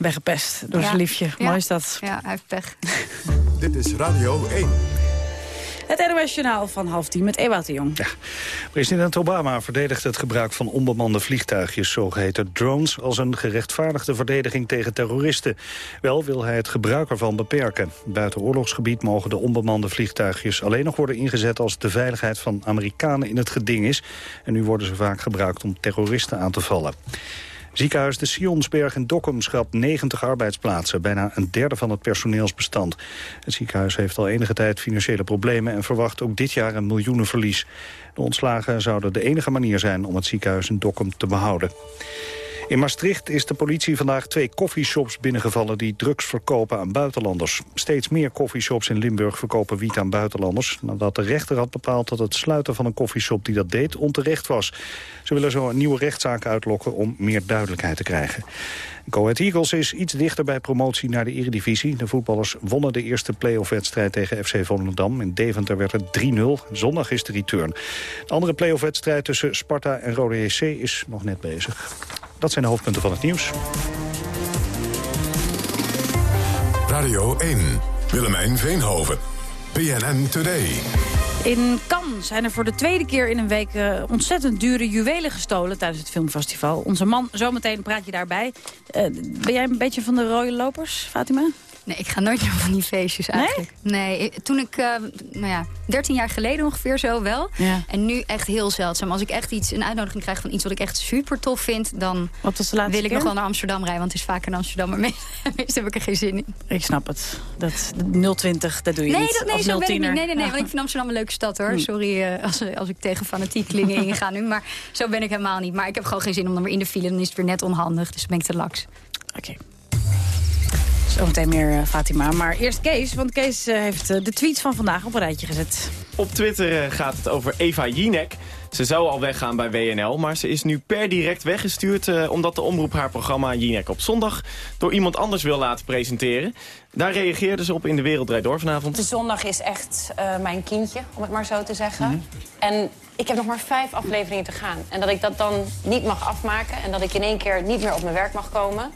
Weggepest door Ja. zijn liefje. Ja. Mooi is dat. Ja, hij heeft pech. Dit is Radio 1. Het NOS Journaal van half tien met Ewout de Jong. President Obama verdedigt het gebruik van onbemande vliegtuigjes, zogeheten drones, als een gerechtvaardigde verdediging tegen terroristen. Wel wil hij het gebruik ervan beperken. Buiten oorlogsgebied mogen de onbemande vliegtuigjes alleen nog worden ingezet als de veiligheid van Amerikanen in het geding is. En nu worden ze vaak gebruikt om terroristen aan te vallen. Ziekenhuis de Sionsberg in Dokkum schrapt 90 arbeidsplaatsen, bijna een derde van het personeelsbestand. Het ziekenhuis heeft al enige tijd financiële problemen en verwacht ook dit jaar een miljoenenverlies. De ontslagen zouden de enige manier zijn om het ziekenhuis in Dokkum te behouden. In Maastricht is de politie vandaag twee koffieshops binnengevallen die drugs verkopen aan buitenlanders. Steeds meer koffieshops in Limburg verkopen wiet aan buitenlanders, nadat de rechter had bepaald dat het sluiten van een koffieshop die dat deed onterecht was. Ze willen zo een nieuwe rechtszaak uitlokken om meer duidelijkheid te krijgen. Go Ahead Eagles is iets dichter bij promotie naar de Eredivisie. De voetballers wonnen de eerste play-off-wedstrijd tegen FC Volendam. In Deventer werd het 3-0. Zondag is de return. De andere play-off-wedstrijd tussen Sparta en Rode JC is nog net bezig. Dat zijn de hoofdpunten van het nieuws. Radio 1. Willemijn Veenhoven. PNN Today. In Cannes zijn er voor de tweede keer in een week eh, ontzettend dure juwelen gestolen tijdens het filmfestival. Onze man, zometeen praat je daarbij. Eh, ben jij een beetje van de rode lopers, Fatima? Nee, ik ga nooit naar van die feestjes eigenlijk. Nee, ik- toen ik, eh, nou ja, 13 jaar geleden ongeveer zo wel. Ja. En nu echt heel zeldzaam. Als ik echt iets, een uitnodiging krijg van iets wat ik echt super tof vind... dan wil ik keer? nog wel naar Amsterdam rijden. Want het is vaak in Amsterdam, maar meestal heb ik er geen zin in. Ik snap het. Dat, 020, dat doe je Nee, niet. dat, nee Of zo ben ik niet. 010er. Nee, nee, nee, want ik vind Amsterdam een leuke stad hoor. Hm. Sorry eh, als, als ik tegen fanatiekelingen inga nu. Maar zo ben ik helemaal niet. Maar ik heb gewoon geen zin om dan weer in de file. Dan is het weer net onhandig. Dus dan ben ik te laks. Oké. Zometeen meer eh, Fatima. Maar eerst Kees, want Kees eh, heeft eh, de tweets van vandaag op een rijtje gezet. Op Twitter gaat het over Eva Jinek. Ze zou al weggaan bij WNL, maar ze is nu per direct weggestuurd... eh, omdat de omroep haar programma Jinek op zondag... door iemand anders wil laten presenteren. Daar reageerde ze op in De Wereld Draait Door vanavond. De zondag is echt eh, mijn kindje, om het maar zo te zeggen. Mhm. En ik heb nog maar vijf afleveringen te gaan. En dat ik dat dan niet mag afmaken... en dat ik in één keer niet meer op mijn werk mag komen...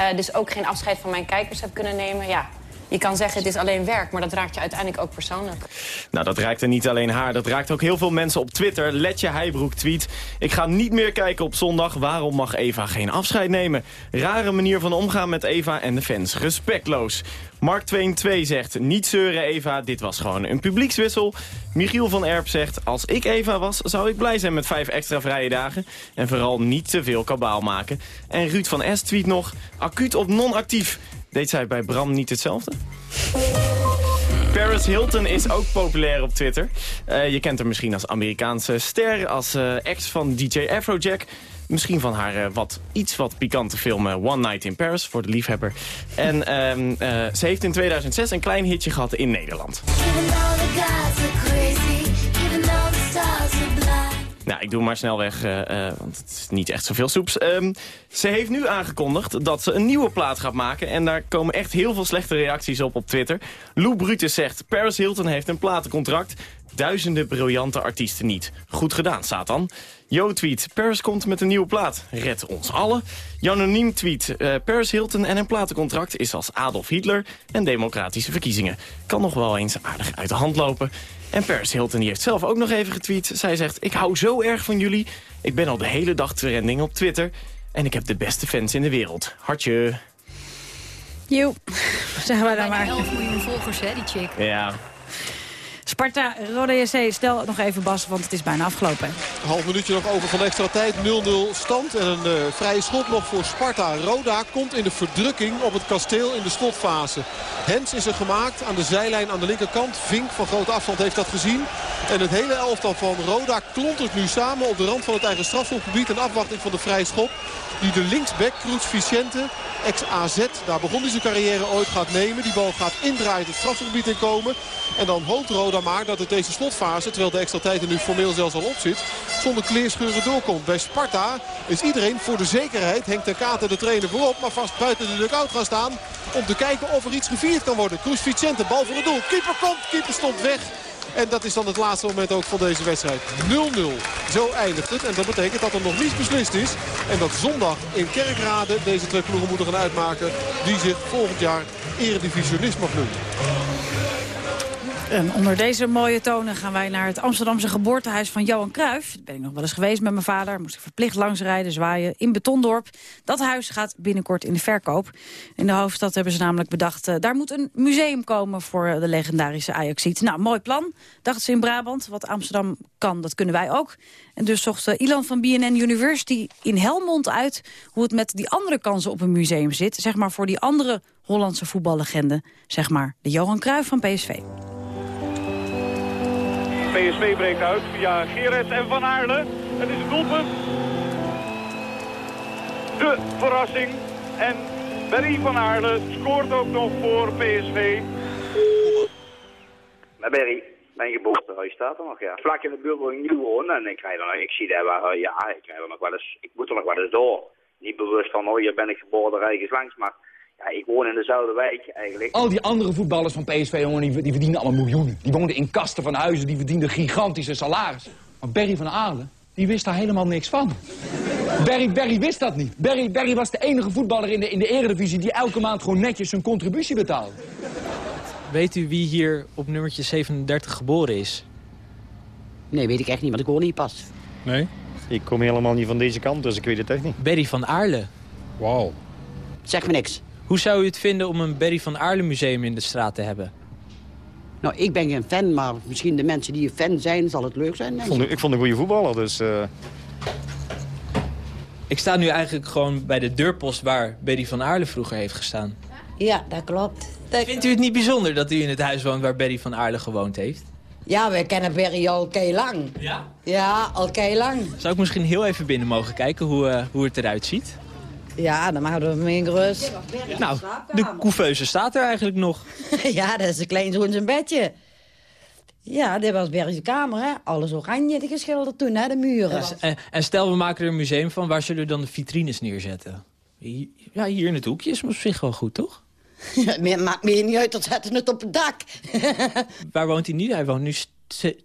eh, dus ook geen afscheid van mijn kijkers heb kunnen nemen... ja, je kan zeggen het is alleen werk, maar dat raakt je uiteindelijk ook persoonlijk. Nou, dat raakte niet alleen haar, dat raakt ook heel veel mensen op Twitter. Letje Heibroek tweet... Ik ga niet meer kijken op zondag. Waarom mag Eva geen afscheid nemen? Rare manier van omgaan met Eva en de fans. Respectloos. Mark 2 zegt... Niet zeuren Eva, dit was gewoon een publiekswissel. Michiel van Erp zegt... Als ik Eva was, zou ik blij zijn met vijf extra vrije dagen. En vooral niet te veel kabaal maken. En Ruud van S tweet nog... Acuut of non-actief. Deed zij bij Bram niet hetzelfde? Paris Hilton is ook populair op Twitter. Eh, je kent haar misschien als Amerikaanse ster, als eh, ex van DJ Afrojack. Misschien van haar eh, wat, iets wat pikante film One Night in Paris, voor de liefhebber. En ehm, eh, ze heeft in 2006 een klein hitje gehad in Nederland. Nou, ik doe maar snel weg, eh, eh, want het is niet echt zoveel soeps. Ehm, ze heeft nu aangekondigd dat ze een nieuwe plaat gaat maken. En daar komen echt heel veel slechte reacties op op Twitter. Lou Brutus zegt, Paris Hilton heeft een platencontract. Duizenden briljante artiesten niet. Goed gedaan, Satan. Jo tweet, Paris komt met een nieuwe plaat. Red ons allen. Janoniem tweet, eh, Paris Hilton en een platencontract is als Adolf Hitler en democratische verkiezingen. Kan nog wel eens aardig uit de hand lopen. En Paris Hilton die heeft zelf ook nog even getweet. Zij zegt, ik hou zo erg van jullie. Ik ben al de hele dag trending op Twitter. En ik heb de beste fans in de wereld. Hartje. Joep, zeggen wij dan maar. 11 miljoen volgers, hè, die chick. Ja. Sparta, Rode JC, stel nog even Bas, want het is bijna afgelopen. hè. Half minuutje nog over van extra tijd. 0-0 stand en een eh, vrije schot nog voor Sparta. Roda komt in de verdrukking op het kasteel in de slotfase. Hens is er gemaakt aan de zijlijn aan de linkerkant. Vink van grote afstand heeft dat gezien. En het hele elftal van Roda klontert nu samen op de rand van het eigen strafschopgebied. In afwachting van de vrije schop. Die de linksback, Cruz Vicente, ex-AZ, daar begon hij zijn carrière ooit, gaat nemen. Die bal gaat indraaien het strafschopgebied in komen. En dan hoopt Roda maar dat het deze slotfase, terwijl de extra tijd er nu formeel zelfs al op zit, zonder kleerscheuren doorkomt. Bij Sparta is iedereen voor de zekerheid, Henk ten Katen de trainer voorop, maar vast buiten de dugout gaan staan om te kijken of er iets gevierd kan worden. Cruz Vicente, bal voor het doel. Keeper komt, keeper stond weg. En dat is dan het laatste moment ook van deze wedstrijd. 0-0. Zo eindigt het. En dat betekent dat er nog niets beslist is. En dat zondag in Kerkrade deze twee ploegen moeten gaan uitmaken. Die zich volgend jaar eredivisionist mag noemen. Onder deze mooie tonen gaan wij naar het Amsterdamse geboortehuis van Johan Cruijff. Daar ben ik nog wel eens geweest met mijn vader. Moest ik verplicht langsrijden, zwaaien in Betondorp. Dat huis gaat binnenkort in de verkoop. In de hoofdstad hebben ze namelijk bedacht... eh, daar moet een museum komen voor de legendarische Ajaxiet. Nou, mooi plan, dachten ze in Brabant. Wat Amsterdam kan, dat kunnen wij ook. En dus zocht eh, Ilan van BNN University in Helmond uit... hoe het met die andere kansen op een museum zit. Zeg maar voor die andere Hollandse voetballegende. Zeg maar de Johan Cruijff van PSV. PSV breekt uit via Gerets en Van Aarle. Het is een doelpunt. De verrassing. En Barry Van Aarle scoort ook nog voor PSV. Maar Berry, mijn geboortehuis staat er nog, ja. Vlak in de buurt waar ik woon en ik, nog- ik zie daar wel, ja, ik, rijd er nog wel eens, ik moet er nog wel eens door. Niet bewust van, oh hier ben ik geboren, eens langs, maar ja, ik woon in dezelfde wijk eigenlijk. Al die andere voetballers van PSV, jongen, die, die verdienen allemaal miljoenen. Die woonden in kasten van huizen, die verdienden gigantische salarissen. Maar Berry van Aalen, die wist daar helemaal niks van. Berry, Berry wist dat niet. Berry, Berry was de enige voetballer in de, in de eredivisie die elke maand gewoon netjes zijn contributie betaalde. Weet u wie hier op nummertje 37 geboren is? Nee, weet ik echt niet, want ik hoor niet pas. Nee? Ik kom helemaal niet van deze kant, dus ik weet het echt niet. Berry van Aarle. Wow. Zeg me niks. Hoe zou u het vinden om een Berry van Aarle museum in de straat te hebben? Nou, ik ben geen fan, maar misschien de mensen die een fan zijn, zal het leuk zijn. Ik vond, ik. vond een goede voetballer, dus... eh, Ik sta nu eigenlijk gewoon bij de deurpost waar Berry van Aarle vroeger heeft gestaan. Ja, dat klopt. Vindt u het niet bijzonder dat u in het huis woont waar Berry van Aarle gewoond heeft? Ja, wij kennen Berry al kei lang. Ja? Ja, al kei lang. Zou ik misschien heel even binnen mogen kijken hoe, eh, hoe het eruit ziet? Ja, dan houden we hem in gerust. Nou, de couveuse staat er eigenlijk nog. ja, dat is een klein zo'n zijn bedje. Ja, dit was Berry's kamer, hè. Alles oranje geschilderd toen, hè, de muren. En, en stel, we maken er een museum van, waar zullen we dan de vitrines neerzetten? Hier, ja, hier in het hoekje is op zich wel goed, toch? Meer- Maakt me niet uit, dat zetten het op het dak. Waar woont hij nu? Hij woont nu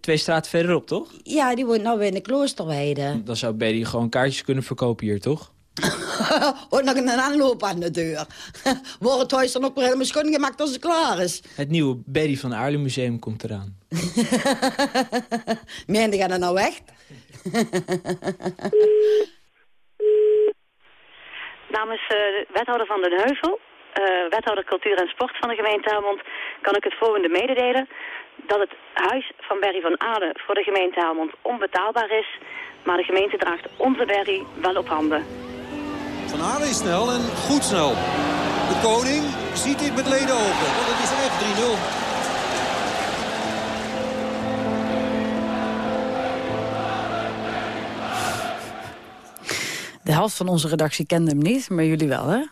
twee straten verderop, toch? ja, die woont nou weer in de kloosterweide. Dan zou Berry gewoon kaartjes kunnen verkopen hier, toch? Hoort nog een aanloop aan de deur. Wordt het huis dan ook weer helemaal schoongemaakt als het klaar is. Het nieuwe Berry van Aarle Museum komt eraan. Meen je dat nou echt? Namens eh, de wethouder van Den Heuvel, eh, wethouder cultuur en sport van de gemeente Helmond, kan ik het volgende mededelen. Dat het huis van Berry van Aarle voor de gemeente Helmond onbetaalbaar is, maar de gemeente draagt onze Berry wel op handen. Van Aarle is snel en goed snel. De koning ziet dit met leden ogen, want het is echt 3-0. De helft van onze redactie kende hem niet, maar jullie wel, hè?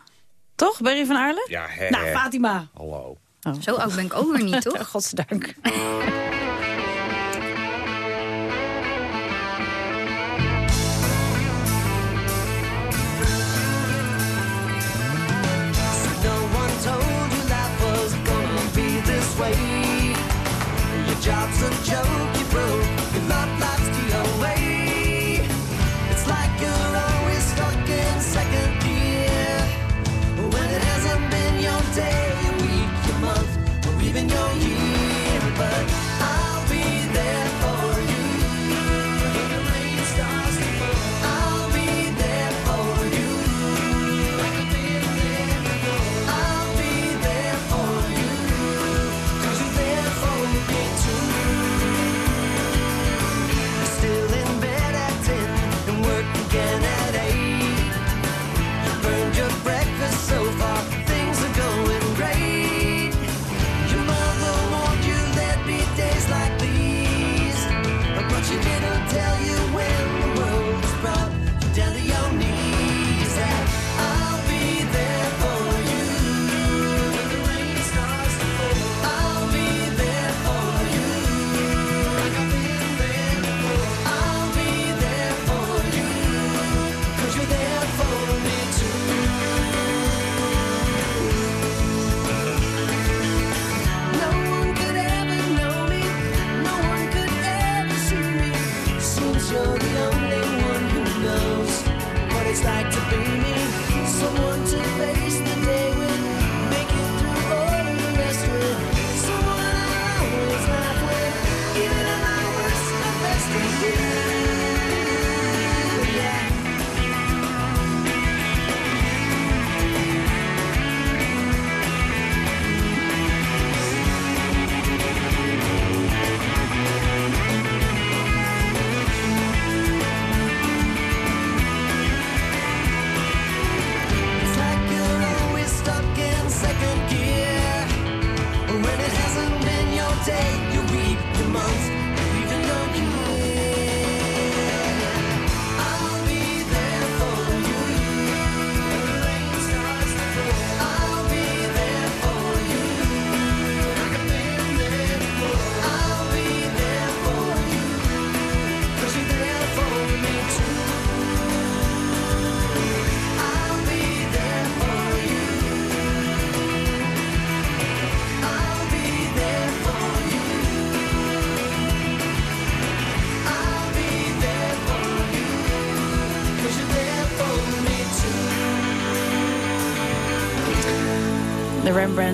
Toch, Berry van Aarle? Ja, hè. Nou, Fatima. Hallo. Zo oud ben ik ook weer niet, toch? Godzijdank. jobs and jokes.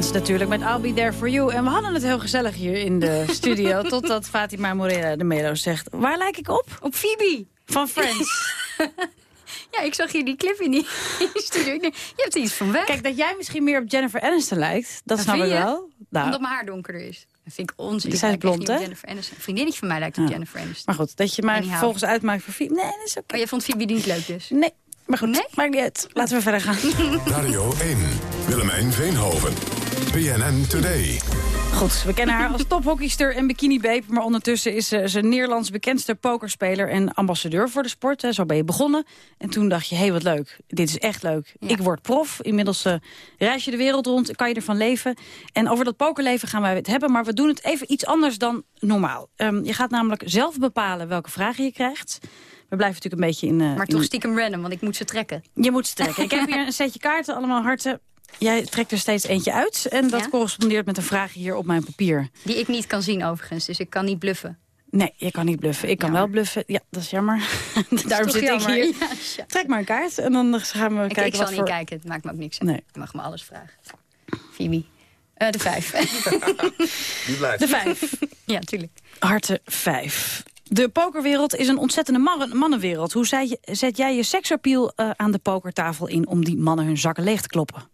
Natuurlijk met I'll Be There For You. En we hadden het heel gezellig hier in de studio... totdat Fatima Moreira de Melo zegt... Waar lijk ik op? Op Phoebe. Van Friends. Ja, ik zag hier die clip in die, in die studio. Ik denk, je hebt er iets van weg. Kijk, dat jij misschien meer op Jennifer Aniston lijkt... dat Dat snap ik je? wel. Nou, Omdat mijn haar donkerder is. Dat vind ik onzin. Zij is blond, hè? Jennifer Aniston. Een vriendinnetje van mij lijkt op Ja. Jennifer Aniston. maar goed, dat je mij vervolgens uitmaakt voor Phoebe... Nee, dat is oké. Oh, jij vond Phoebe niet leuk dus? Nee, maar goed, maakt niet uit. Laten we verder gaan. Radio 1, Willemijn Veenhoven. BNN Today. Goed, we kennen haar als tophockeyster en bikinibabe... maar ondertussen is ze, ze Nederlands bekendste pokerspeler en ambassadeur voor de sport. Hè. Zo ben je begonnen. En toen dacht je, hé, hey, wat leuk. Dit is echt leuk. Ik word prof. Inmiddels eh, reis je de wereld rond, kan je ervan leven. En over dat pokerleven gaan wij het hebben... maar we doen het even iets anders dan normaal. Ehm, je gaat namelijk zelf bepalen welke vragen je krijgt... We blijven natuurlijk een beetje in... eh, Maar in- toch stiekem random, want ik moet ze trekken. je moet ze trekken. Ik heb hier een setje kaarten, allemaal harten. Jij trekt er steeds eentje uit. En dat Ja? correspondeert met een vraag hier op mijn papier. Die ik niet kan zien overigens, dus ik kan niet bluffen. Nee, je kan niet bluffen. Ik kan wel bluffen. Ja, dat is jammer. Daarom zit jammer? ik hier. Ja. Trek maar een kaart en dan gaan we Ik, kijken ik zal wat niet voor... kijken, het maakt me ook niks uit. Nee. Je mag me alles vragen. Phoebe. Eh, de vijf. Die blijft. De vijf. ja, tuurlijk. Harten vijf. De pokerwereld is een ontzettende mannen- mannenwereld. Hoe zet jij je seksappeal eh, aan de pokertafel in... om die mannen hun zakken leeg te kloppen?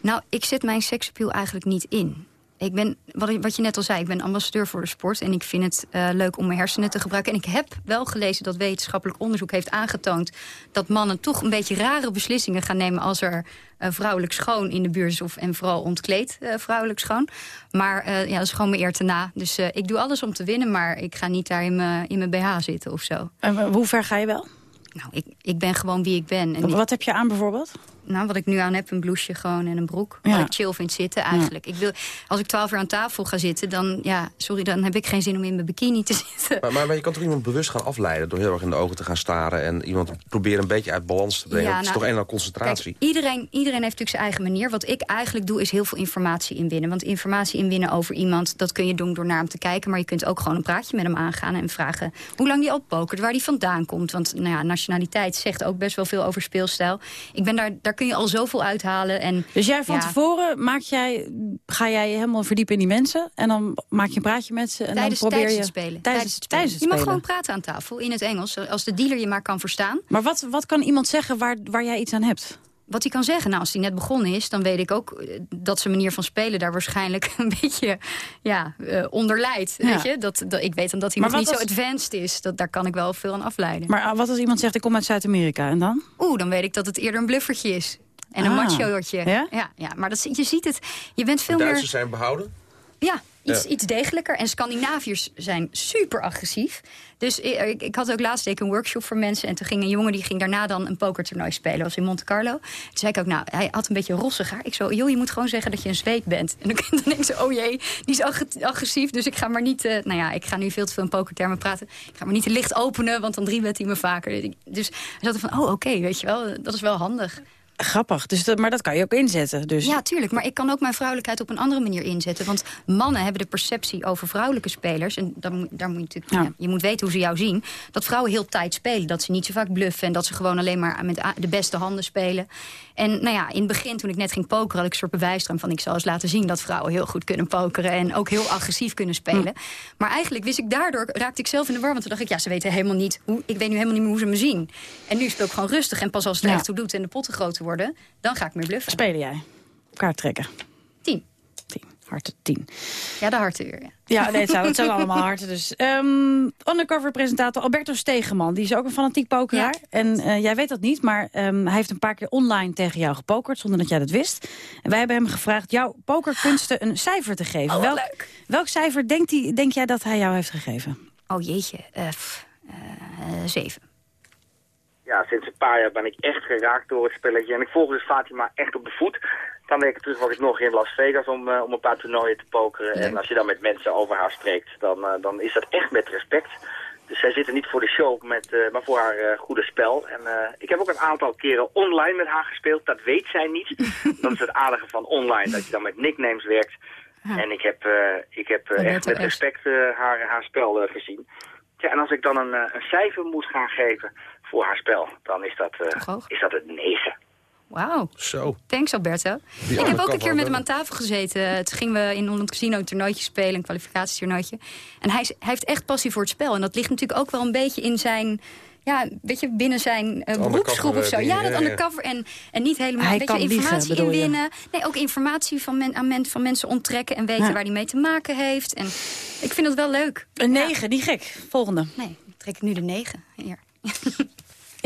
Nou, ik zet mijn seksappeal eigenlijk niet in. Ik ben, wat, je net al zei, ik ben ambassadeur voor de sport... en ik vind het eh, leuk om mijn hersenen te gebruiken. En ik heb wel gelezen dat wetenschappelijk onderzoek heeft aangetoond... dat mannen toch een beetje rare beslissingen gaan nemen... als er eh, vrouwelijk schoon in de buurt is... Of, en vooral ontkleed eh, vrouwelijk schoon. Maar ja, dat is gewoon mijn eer te na. Dus ik doe alles om te winnen... maar ik ga niet daar in mijn in mijn BH zitten of zo. En hoe ver ga je wel? Nou, ik, ik ben gewoon wie ik ben. En Wat heb je aan bijvoorbeeld? Nou, wat ik nu aan heb, een blouseje gewoon en een broek. Ja. Wat ik chill vind zitten eigenlijk. Ik wil, als ik twaalf uur aan tafel ga zitten, dan, ja, sorry, dan heb ik geen zin om in mijn bikini te zitten. Maar, maar, maar je kan toch iemand bewust gaan afleiden... door heel erg in de ogen te gaan staren... en iemand proberen een beetje uit balans te brengen. Ja, dat is nou, toch een en al concentratie. Kijk, iedereen, iedereen heeft natuurlijk zijn eigen manier. Wat ik eigenlijk doe, is heel veel informatie inwinnen. Want informatie inwinnen over iemand, dat kun je doen door naar hem te kijken. Maar je kunt ook gewoon een praatje met hem aangaan en vragen... hoe lang die al pokert, waar die vandaan komt. Want nou ja, nationaliteit zegt ook best wel veel over speelstijl. Ik ben daar, daar kun je al zoveel uithalen. En, Dus jij van ja, tevoren maak jij, ga jij je helemaal verdiepen in die mensen... en dan maak je een praatje met ze en Tijdens, dan probeer tijdens je... het spelen. Tijdens, het tijdens het je mag spelen. gewoon praten aan tafel in het Engels. Als de dealer je maar kan verstaan. Maar wat, wat kan iemand zeggen waar, waar jij iets aan hebt? Wat hij kan zeggen, nou, als hij net begonnen is... dan weet ik ook eh, dat zijn manier van spelen daar waarschijnlijk een beetje ja, eh, onder leidt. Ja. Weet je? Dat, dat, ik weet dan dat hij Maar nog niet zo advanced is. Dat, daar kan ik wel veel aan afleiden. Maar ah, wat als iemand zegt, ik kom uit Zuid-Amerika en dan? Oeh, dan weet ik dat het eerder een bluffertje is. En een Ah. machootje. Ja? Ja, ja, maar dat, je ziet het. Je bent veel Duitsers meer... zijn behouden. Ja, iets, Ja. iets degelijker. En Scandinaviërs zijn super agressief. Dus ik, ik, had ook laatst week een workshop voor mensen. En toen ging een jongen die ging daarna dan een pokertoernooi spelen. Dat was in Monte Carlo. Toen zei ik ook, nou, hij had een beetje rossig haar. Ik zo, joh, je moet gewoon zeggen dat je een zweet bent. En dan, denk ik zo, oh jee, die is ag- agressief. Dus ik ga maar niet, eh, nou ja, ik ga nu veel te veel in pokertermen praten. Ik ga maar niet te licht openen, want dan driebet hij me vaker. Dus hij zat er van, oh oké, weet je wel, dat is wel handig. Grappig, dus dat, maar dat kan je ook inzetten. Dus. Ja, tuurlijk. Maar ik kan ook mijn vrouwelijkheid op een andere manier inzetten. Want mannen hebben de perceptie over vrouwelijke spelers... en dan, daar moet je natuurlijk... ja, je moet weten hoe ze jou zien... dat vrouwen heel tijd spelen. Dat ze niet zo vaak bluffen... en dat ze gewoon alleen maar met de beste handen spelen. En nou ja, in het begin, toen ik net ging pokeren... had ik een soort bewijsdrang van... ik zal eens laten zien dat vrouwen heel goed kunnen pokeren... en ook heel agressief kunnen spelen. Maar eigenlijk wist ik daardoor... raakte ik zelf in de war. Want toen dacht ik, ja, ze weten helemaal niet... Hoe, ik weet nu helemaal niet meer hoe ze me zien. En nu speel ik gewoon rustig. En pas als het Ja. echt toe doet en de potten groter worden... dan ga ik meer bluffen. Spelen jij? Kaart trekken. Tien. Tien. Harten tien. Ja, de harten weer, ja. Ja, nee, het zijn, het zijn allemaal harten dus. Ehm, undercover presentator Alberto Stegeman, die is ook een fanatiek pokeraar. En eh, jij weet dat niet, maar ehm, hij heeft een paar keer online tegen jou gepokerd... zonder dat jij dat wist. En wij hebben hem gevraagd jouw pokerkunsten een cijfer te geven. Oh, welk, leuk. welk cijfer denkt hij, denk jij dat hij jou heeft gegeven? Oh jeetje, eh, pff, eh, zeven. Ja, sinds een paar jaar ben ik echt geraakt door het spelletje. En ik volg dus Fatima echt op de voet. Een paar weken terug was ik nog in Las Vegas om, eh, om een paar toernooien te pokeren. En als je dan met mensen over haar spreekt, dan, eh, dan is dat echt met respect. Dus zij zit er niet voor de show, met, eh, maar voor haar goede spel. En ik heb ook een aantal keren online met haar gespeeld. Dat weet zij niet. dat is het aardige van online, dat je dan met nicknames werkt. En ik heb, ik heb echt met respect haar, haar spel gezien. Ja, en als ik dan een, een cijfer moet gaan geven voor haar spel, dan is dat, is dat het 9. Wauw. Zo. Thanks Alberto. Die ik heb ook een keer met hem aan tafel gezeten. Toen gingen we in een casino een toernooitje spelen, een kwalificatietoernooitje. En hij, is- hij heeft echt passie voor het spel. En dat ligt natuurlijk ook wel een beetje in zijn... Ja, weet je, binnen zijn eh, beroepsgroep of zo. eh, Ja, dat ja, undercover. En, en niet helemaal, Hij weet kan je, liegen, informatie je? inwinnen. Nee, ook informatie van, men, aan men, van mensen onttrekken en weten Ja. waar hij mee te maken heeft. En ik vind dat wel leuk. Een negen, niet gek. Volgende. Nee, dan trek ik nu de negen. Hier.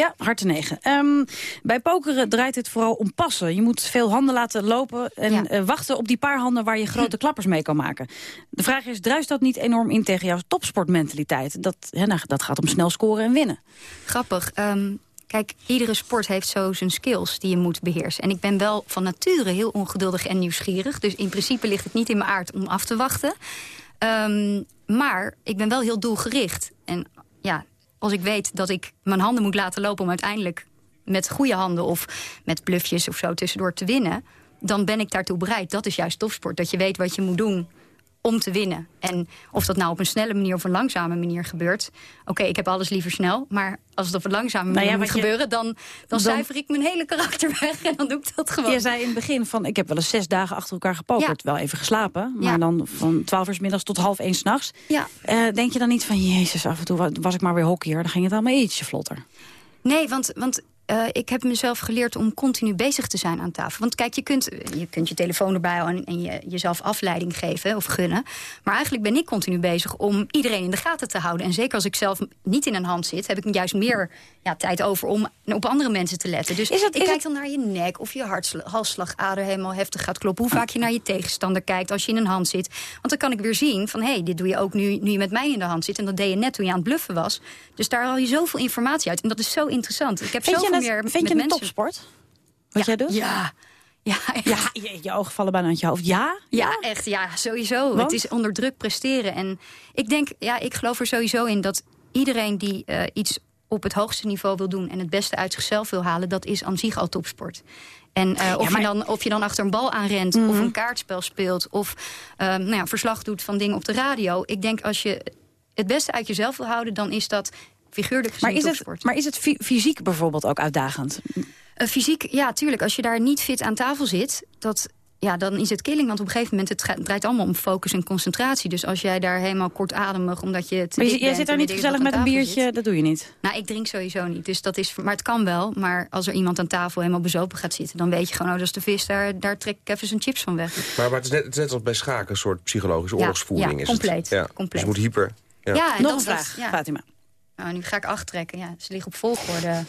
Ja, harte negen. Ehm, bij pokeren draait het vooral om passen. Je moet veel handen laten lopen en eh, wachten op die paar handen waar je grote klappers mee kan maken. De vraag is, druist dat niet enorm in tegen jouw topsportmentaliteit? Dat, hè, nou, dat gaat om snel scoren en winnen. Grappig. Ehm, kijk, iedere sport heeft zo zijn skills die je moet beheersen. En ik ben wel van nature heel ongeduldig en nieuwsgierig. Dus in principe ligt het niet in mijn aard om af te wachten. Ehm, maar ik ben wel heel doelgericht. En als ik weet dat ik mijn handen moet laten lopen... om uiteindelijk met goede handen of met bluffjes of zo tussendoor te winnen... dan ben ik daartoe bereid. Dat is juist topsport. Dat je weet wat je moet doen om te winnen. En of dat nou op een snelle manier of een langzame manier gebeurt. Oké, ik heb alles liever snel. Maar als het op een langzame Nou manier ja, moet je- gebeuren... dan, dan, Dan- cijfer ik mijn hele karakter weg. En dan doe ik dat gewoon. Je zei in het begin van, ik heb wel eens zes dagen achter elkaar gepokerd. Wel even geslapen, maar Ja. dan van twaalf uur 's middags tot half één s'nachts. Ja. Eh denk je dan niet van, jezus, af en toe wa- was ik maar weer hockeyer. Dan ging het allemaal ietsje vlotter. Nee, want, want eh, ik heb mezelf geleerd om continu bezig te zijn aan tafel. Want kijk, je kunt je, kunt je telefoon erbij houden en, en je, jezelf afleiding geven of gunnen. Maar eigenlijk ben ik continu bezig om iedereen in de gaten te houden. En zeker als ik zelf niet in een hand zit, heb ik juist meer ja, tijd over om op andere mensen te letten. Dus het- ik kijk dan naar je nek of je hartsla- halsslagader helemaal heftig gaat kloppen. Hoe vaak je naar je tegenstander kijkt als je in een hand zit. Want dan kan ik weer zien van hé, hey, dit doe je ook nu, nu je met mij in de hand zit. En dat deed je net toen je aan het bluffen was. Dus daar haal je zoveel informatie uit. En dat is zo interessant. Ik heb zoveel het, meer vind je het mensen. topsport? Wat jij doet? Ja. Ja, echt. Ja, je, je ogen vallen bijna uit je hoofd. Ja? Ja, echt. Ja, sowieso. Want? Het is onder druk presteren. En ik denk, ja, ik geloof er sowieso in dat iedereen die eh, iets op het hoogste niveau wil doen... en het beste uit zichzelf wil halen, dat is aan zich al topsport. En eh, of, maar- je dan, of je dan achter een bal aanrent of een kaartspel speelt... of eh, nou ja, verslag doet van dingen op de radio. Ik denk, als je het beste uit jezelf wil houden... dan is dat figuurlijk gezien Maar is, topsport. het, maar is het fy- fysiek bijvoorbeeld ook uitdagend? Eh, fysiek, ja, tuurlijk. Als je daar niet fit aan tafel zit, dat, ja, dan is het killing. Want op een gegeven moment, het draait allemaal om focus en concentratie. Dus als jij daar helemaal kortademig, omdat je te Maar je- jij zit daar niet gezellig met een biertje, zit. dat doe je niet. Nou, ik drink sowieso niet. Dus dat is, maar het kan wel. Maar als er iemand aan tafel helemaal bezopen gaat zitten... dan weet je gewoon, oh, dat is de vis, daar, daar trek ik even zijn chips van weg. Maar, maar het, is net, het is net als bij schaken, een soort psychologische Ja, oorlogsvoering. ja, is compleet, Het. Ja. compleet. Dus je moet hyper. Ja. Ja, en Nog dat- een dat- vraag, ja. Fatima. Nou, nu ga ik acht trekken. Ja, ze liggen op volgorde.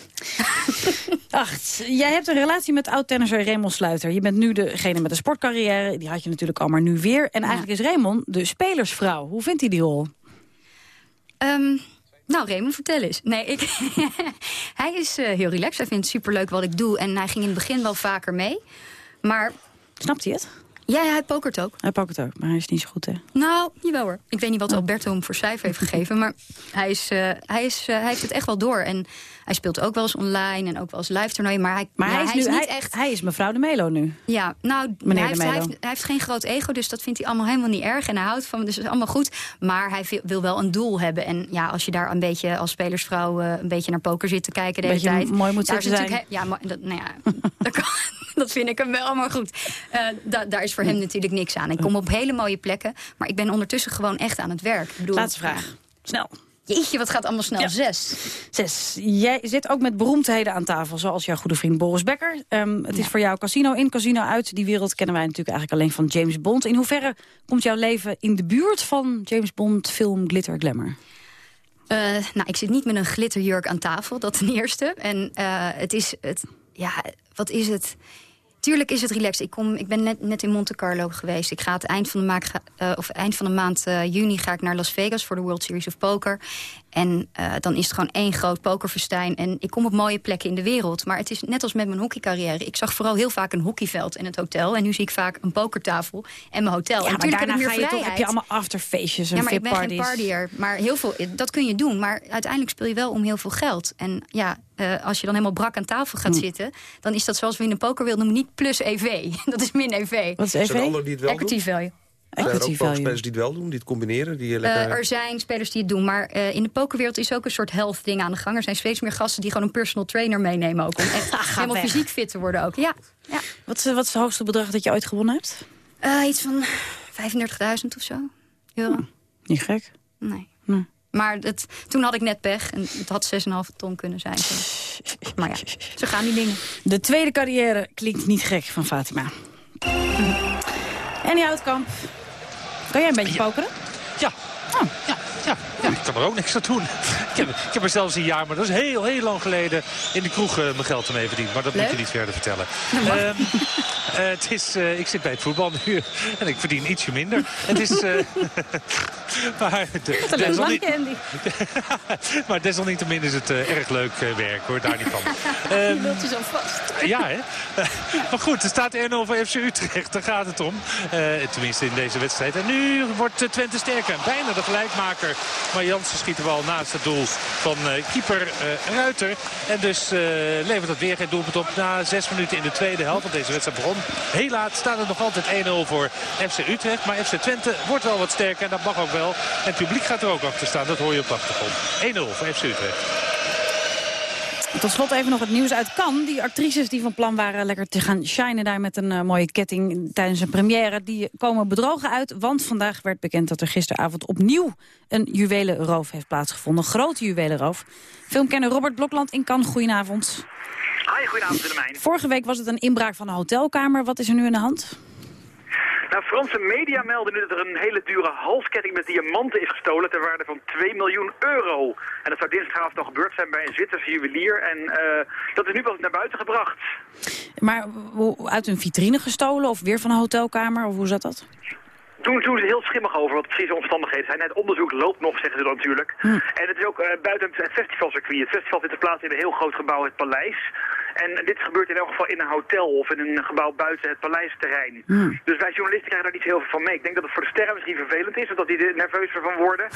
Acht. Jij hebt een relatie met oud-tennisser Raymond Sluiter. Je bent nu degene met de sportcarrière. Die had je natuurlijk al, maar nu weer. En eigenlijk is Raymond de spelersvrouw. Hoe vindt hij die rol? Ehm, nou, Raymond, vertel eens. Nee, ik, hij is eh, heel relaxed. Hij vindt het superleuk wat ik doe. En hij ging in het begin wel vaker mee. Maar... Snapt hij het? Ja, ja, hij pokert ook. Hij pokert ook, maar hij is niet zo goed, hè? Nou, jawel hoor. Ik weet niet wat Alberto hem voor cijfer heeft gegeven. Maar hij, is, eh, hij, is, eh, hij heeft het echt wel door. En hij speelt ook wel eens online en ook wel eens live toernooien. Maar hij, Maar hij, is hij nu, niet hij, echt... hij is mevrouw de Melo nu. Ja, nou, Meneer hij heeft, de hij, Melo. heeft, hij heeft geen groot ego, dus dat vindt hij allemaal helemaal niet erg. En hij houdt van me, dus dat is allemaal goed. Maar hij wil- wel een doel hebben. En ja, als je daar een beetje als spelersvrouw eh, een beetje naar poker zit te kijken de hele tijd. mooi moet daar he- Ja, maar dat, nou ja, dat, kan- dat vind ik hem wel, maar goed. Eh, da- daar is voor hem natuurlijk niks aan. Ik kom op hele mooie plekken, maar ik ben ondertussen gewoon echt aan het werk. Ik bedoel, Laatste vraag. Snel. Jeetje, wat gaat allemaal snel. Ja. Zes. Zes. Jij zit ook met beroemdheden aan tafel, zoals jouw goede vriend Boris Becker. Ehm, het is voor jou casino in, casino uit. Die wereld kennen wij natuurlijk eigenlijk alleen van James Bond. In hoeverre komt jouw leven in de buurt van James Bond, film, glitter, glamour? Eh, nou, ik zit niet met een glitterjurk aan tafel, dat ten eerste. En eh, het is, het, ja, wat is het? Tuurlijk is het relaxed. Ik, kom, ik ben net, net in Monte Carlo geweest. Ik ga het eind van de, maak, ga- eh, of eind van de maand eh, juni ga ik naar Las Vegas voor de World Series of Poker. En eh, dan is het gewoon één groot pokerfestijn. En ik kom op mooie plekken in de wereld. Maar het is net als met mijn hockeycarrière. Ik zag vooral heel vaak een hockeyveld en het hotel. En nu zie ik vaak een pokertafel en mijn hotel. Ja, en maar daarna heb ik ga je toch, heb je allemaal afterfeestjes en Ja, maar ik ben geen partyer. Maar heel veel, dat kun je doen. Maar uiteindelijk speel je wel om heel veel geld. En ja, eh, als je dan helemaal brak aan tafel gaat Hm. zitten... dan is dat zoals we in de poker wilden noemen niet plus EV. Dat is min EV. Wat is Zijn EV? anderen die het wel Equity doen? value. Zijn er ook value. pokerspelers die het wel doen, die het combineren? Die Eh, lekker... er zijn spelers die het doen, maar eh, in de pokerwereld is ook een soort health ding aan de gang. Er zijn steeds meer gasten die gewoon een personal trainer meenemen ook. Om echt helemaal weg. fysiek fit te worden ook. Ja, ja. Wat, is- wat is het hoogste bedrag dat je ooit gewonnen hebt? Eh, iets van 35.000 of zo. Euro. Niet gek. Nee. Maar het, toen had ik net pech en het had 6,5 ton kunnen zijn. Zo. Maar ja, zo gaan die dingen. De tweede carrière klinkt niet gek van Fatima. En die Houtkamp. Kan jij een beetje pokeren? Ja. Ja, ja, ja, ik kan er ook niks aan doen. Ik heb, ik heb er zelfs een jaar, maar dat is heel, heel lang geleden... in de kroeg eh, mijn geld ermee verdiend. Maar dat moet je niet verder vertellen. Ehm, eh, het is, eh, ik zit bij het voetbal nu en ik verdien ietsje minder. Het is... maar, de, Wat een leuk desalniet- bankje, Andy. maar desalniettemin is het erg leuk werk, hoor. Daar niet van. Je Ehm, wilt je zo vast. ja, hè? maar goed, er staat 1-0 voor FC Utrecht. Daar gaat het om. Tenminste in deze wedstrijd. En nu wordt Twente sterker. Bijna de gelijkmaker. Maar Jansen schiet bal naast het doel van eh, keeper eh, Ruiter. En dus eh, levert dat weer geen doelpunt op na zes minuten in de tweede helft. Want deze wedstrijd begon. Heel laat staat het nog altijd 1-0 voor FC Utrecht. Maar FC Twente wordt wel wat sterker. En dat mag ook wel. En het publiek gaat er ook achter staan. Dat hoor je op de achtergrond. 1-0 voor FC Utrecht. Tot slot even nog het nieuws uit Cannes. Die actrices die van plan waren lekker te gaan shinen daar met een eh, mooie ketting tijdens een première, die komen bedrogen uit. Want vandaag werd bekend dat er gisteravond opnieuw een juwelenroof heeft plaatsgevonden. Een grote juwelenroof. Filmkenner Robert Blokland in Cannes, goedenavond. Hi, goedenavond Willemijn. Vorige week was het een inbraak van een hotelkamer. Wat is er nu aan de hand? Nou, Franse media melden nu dat er een hele dure halsketting met diamanten is gestolen ter waarde van 2 miljoen euro. En dat zou dinsdagavond al gebeurd zijn bij een Zwitserse juwelier. En eh, dat is nu pas naar buiten gebracht. Maar uit een vitrine gestolen of weer van een hotelkamer? Of hoe zat dat? Toen doen ze heel schimmig over wat precieze omstandigheden zijn. Het onderzoek loopt nog, zeggen ze dan natuurlijk. En het is ook eh, buiten het festivalcircuit. Het festival vindt plaats in een heel groot gebouw, het Paleis. En dit gebeurt in elk geval in een hotel of in een gebouw buiten het paleisterrein. Dus wij journalisten krijgen daar niet heel veel van mee. Ik denk dat het voor de sterren misschien vervelend is, omdat die er nerveus van worden.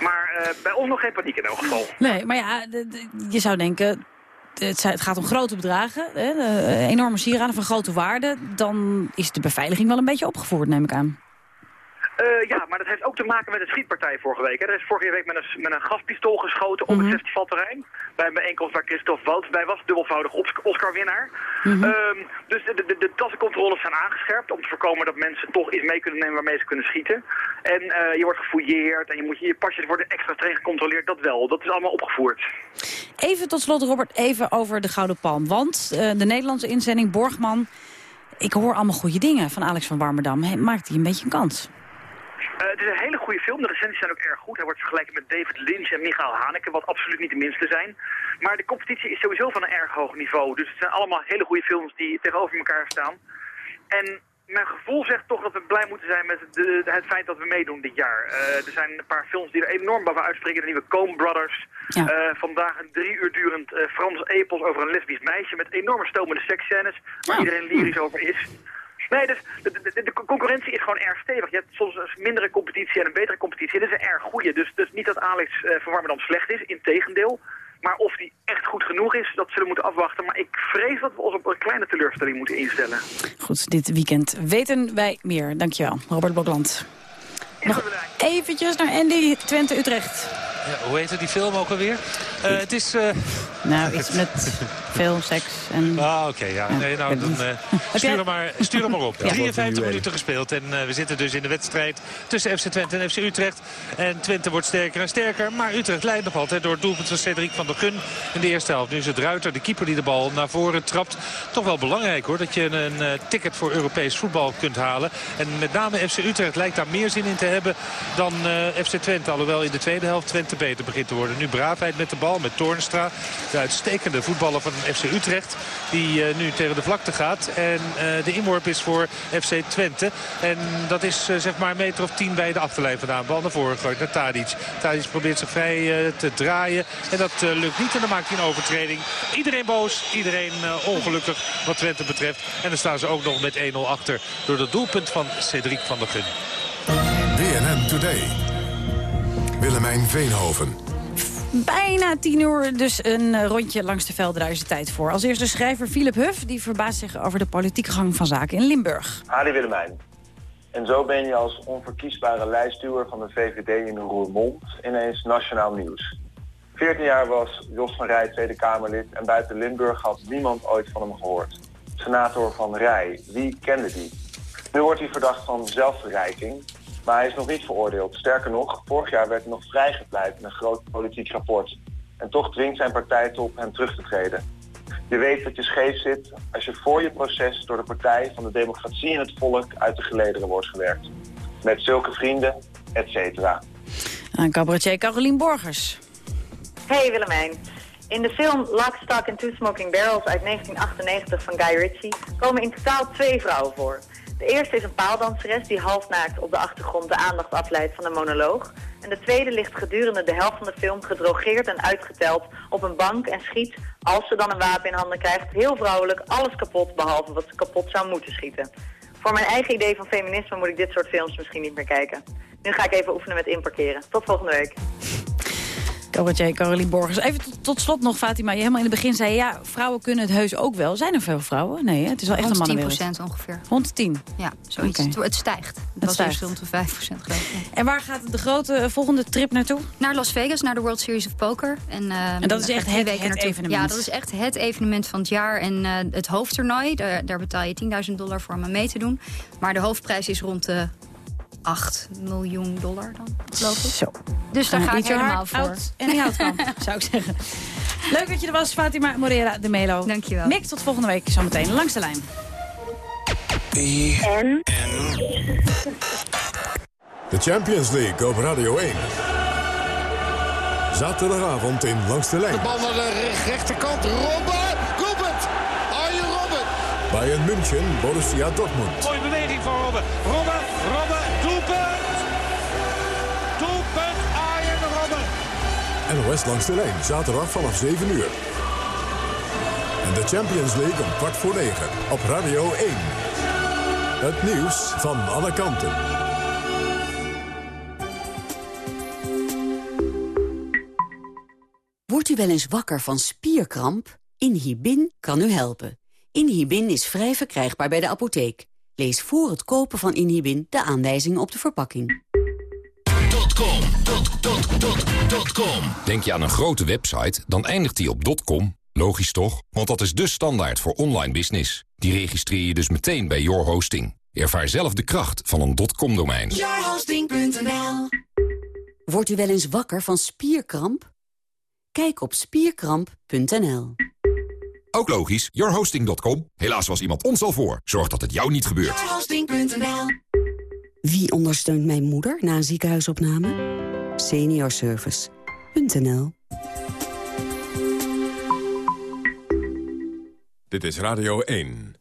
Maar eh, bij ons nog geen paniek in elk geval. Nee, maar ja, je zou denken... Het gaat om grote bedragen, hè, eh, enorme sieraden van grote waarde. Dan is de beveiliging wel een beetje opgevoerd, neem ik aan. Eh, ja, maar dat heeft ook te maken met de schietpartij vorige week. Hè. Er is vorige week met een, met een gaspistool geschoten op het festivalterrein. Bij een bijeenkomst waar Christophe Wout bij was, dubbelvoudig Os- Oscar-winnaar. Ehm, dus de, de, de tassencontroles zijn aangescherpt om te voorkomen dat mensen toch iets mee kunnen nemen waarmee ze kunnen schieten. En eh, je wordt gefouilleerd en je, moet, je pasjes worden extra streng gecontroleerd, dat wel. Dat is allemaal opgevoerd. Even tot slot, Robert, even over de Gouden Palm. Want eh, de Nederlandse inzending Borgman... Ik hoor allemaal goede dingen van Alex van Warmerdam. Maakt hij een beetje een kans? Eh, het is een hele goede film. De recensies zijn ook erg goed. Hij wordt vergeleken met David Lynch en Michael Haneke, wat absoluut niet de minste zijn. Maar de competitie is sowieso van een erg hoog niveau. Dus het zijn allemaal hele goede films die tegenover elkaar staan. En mijn gevoel zegt toch dat we blij moeten zijn met de, het feit dat we meedoen dit jaar. Eh, er zijn een paar films die er enorm boven uitspreken. De nieuwe Coen Brothers. Ja. Eh, vandaag een drie uur durend Frans epos over een lesbisch meisje met enorme stomende seksscènes. Waar iedereen lyrisch over is. Nee, dus de, de, de- concurrentie is gewoon erg stevig. Je hebt soms een mindere competitie en een betere competitie. Dit is een erg goede. Dus, dus niet dat Alex eh, van Warmerdam slecht is, integendeel. Maar of die echt goed genoeg is, dat zullen we moeten afwachten. Maar ik vrees dat we ons op een kleine teleurstelling moeten instellen. Goed, dit weekend weten wij meer. Dankjewel, Robert Blokland. Nog eventjes naar Andy, Twente-Utrecht. Ja, hoe heette die film ook alweer? Eh, het is... eh, Nou, iets met veel seks en... Ah, oké. ja. Nee, nou, dan, eh, stuur, hem maar, stuur hem maar op. 53 minuten gespeeld. En eh, we zitten dus in de wedstrijd tussen FC Twente en FC Utrecht. En Twente wordt sterker en sterker. Maar Utrecht leidt nog altijd door het doelpunt van Cedric van der Gun in de eerste helft. Nu is het Ruiter, de keeper die de bal naar voren trapt. Toch wel belangrijk hoor, dat je een eh, ticket voor Europees voetbal kunt halen. En met name FC Utrecht lijkt daar meer zin in te hebben dan eh, FC Twente. Alhoewel in de tweede helft Twente beter begint te worden. Nu braafheid met de bal, met Toornstra. De uitstekende voetballer van FC Utrecht. Die eh, nu tegen de vlakte gaat. En eh, de inworp is voor FC Twente. En dat is eh, zeg maar een meter of tien bij de achterlijn vandaan. Bal naar voren gegooid naar Tadic. Tadic probeert zich vrij te draaien. En dat lukt niet. En dan maakt hij een overtreding. Iedereen boos. Iedereen ongelukkig wat Twente betreft. En dan staan ze ook nog met 1-0 achter. Door het doelpunt van Cedric van der Gun. BNN Today. Willemijn Veenhoven. Bijna tien uur, dus een eh, rondje langs de velden. Daar is de tijd voor. Als eerste schrijver Philip Huff, die verbaast zich over de politieke gang van zaken in Limburg. Ali Willemijn. En zo ben je als onverkiesbare lijstduwer van de VVD in Roermond ineens nationaal nieuws. 14 jaar was Jos van Rij Tweede Kamerlid en buiten Limburg had niemand ooit van hem gehoord. Senator Van Rij, wie kende die? Nu wordt hij verdacht van zelfverrijking, maar hij is nog niet veroordeeld. Sterker nog, vorig jaar werd hij nog vrijgepleit in een groot politiek rapport. En toch dwingt zijn partij top hem terug te treden. Je weet dat je scheef zit als je voor je proces door de Partij van de Democratie en het Volk uit de gelederen wordt gewerkt. Met zulke vrienden, et cetera. Aan cabaretier Carolien Borgers. Hey Willemijn. In de film Lock, Stock and Two Smoking Barrels uit 1998 van Guy Ritchie komen in totaal twee vrouwen voor. De eerste is een paaldanseres die halfnaakt op de achtergrond de aandacht afleidt van een monoloog. En de tweede ligt gedurende de helft van de film gedrogeerd en uitgeteld op een bank en schiet, als ze dan een wapen in handen krijgt, heel vrouwelijk alles kapot behalve wat ze kapot zou moeten schieten. Voor mijn eigen idee van feminisme moet ik dit soort films misschien niet meer kijken. Nu ga ik even oefenen met inparkeren. Tot volgende week. Cabaretier Carolien Borgers. Even tot, slot nog, Fatima. Je helemaal in het begin zei, ja, vrouwen kunnen het heus ook wel. Zijn er veel vrouwen? Nee, hè? het is wel echt een 10 mannenwereld. ongeveer. Rond 10? Ja, zoiets. Het, het stijgt. Het, Het was stijgt. eerst rond de 5% geloof ik. En waar gaat de grote eh, volgende trip naartoe? Naar Las Vegas, naar de World Series of Poker. En, eh, En dat is echt het- evenement? Ja, dat is echt het evenement van het jaar. En eh, het hoofdtoernooi, daar, daar betaal je 10.000 dollar voor om mee te doen. Maar de hoofdprijs is rond de 8 miljoen dollar dan, geloof ik. Zo. Dus daar ga ik eat your helemaal voor. out en hout van, zou ik zeggen. Leuk dat je er was, Fatima Morera de Melo. Dankjewel. Mick, tot volgende week zometeen langs de lijn. En? De Champions League op Radio 1. Zaterdagavond in Langs de Lijn. De bal naar de re- rechterkant. Robben! Robert! Arjen Robben! Bayern München, Borussia Dortmund. Mooie beweging van Robben. Robben, Robben, NOS Langs de Lijn, zaterdag vanaf 7 uur. De Champions League om kwart voor 9 op Radio 1. Het nieuws van alle kanten. Wordt u wel eens wakker van spierkramp? Inhibin kan u helpen. Inhibin is vrij verkrijgbaar bij de apotheek. Lees voor het kopen van Inhibin de aanwijzingen op de verpakking. .com, dot, dot, dot, dot .com. Denk je aan een grote website, dan eindigt die op .com. Logisch toch? Want dat is de standaard voor online business. Die registreer je dus meteen bij Your Hosting. Ervaar zelf de kracht van een .com-domein. Yourhosting.nl Wordt u wel eens wakker van spierkramp? Kijk op spierkramp.nl. Ook logisch, yourhosting.com. Helaas was iemand ons al voor. Zorg dat het jou niet gebeurt. Yourhosting.nl Wie ondersteunt mijn moeder na een ziekenhuisopname? Seniorservice.nl Dit is Radio 1.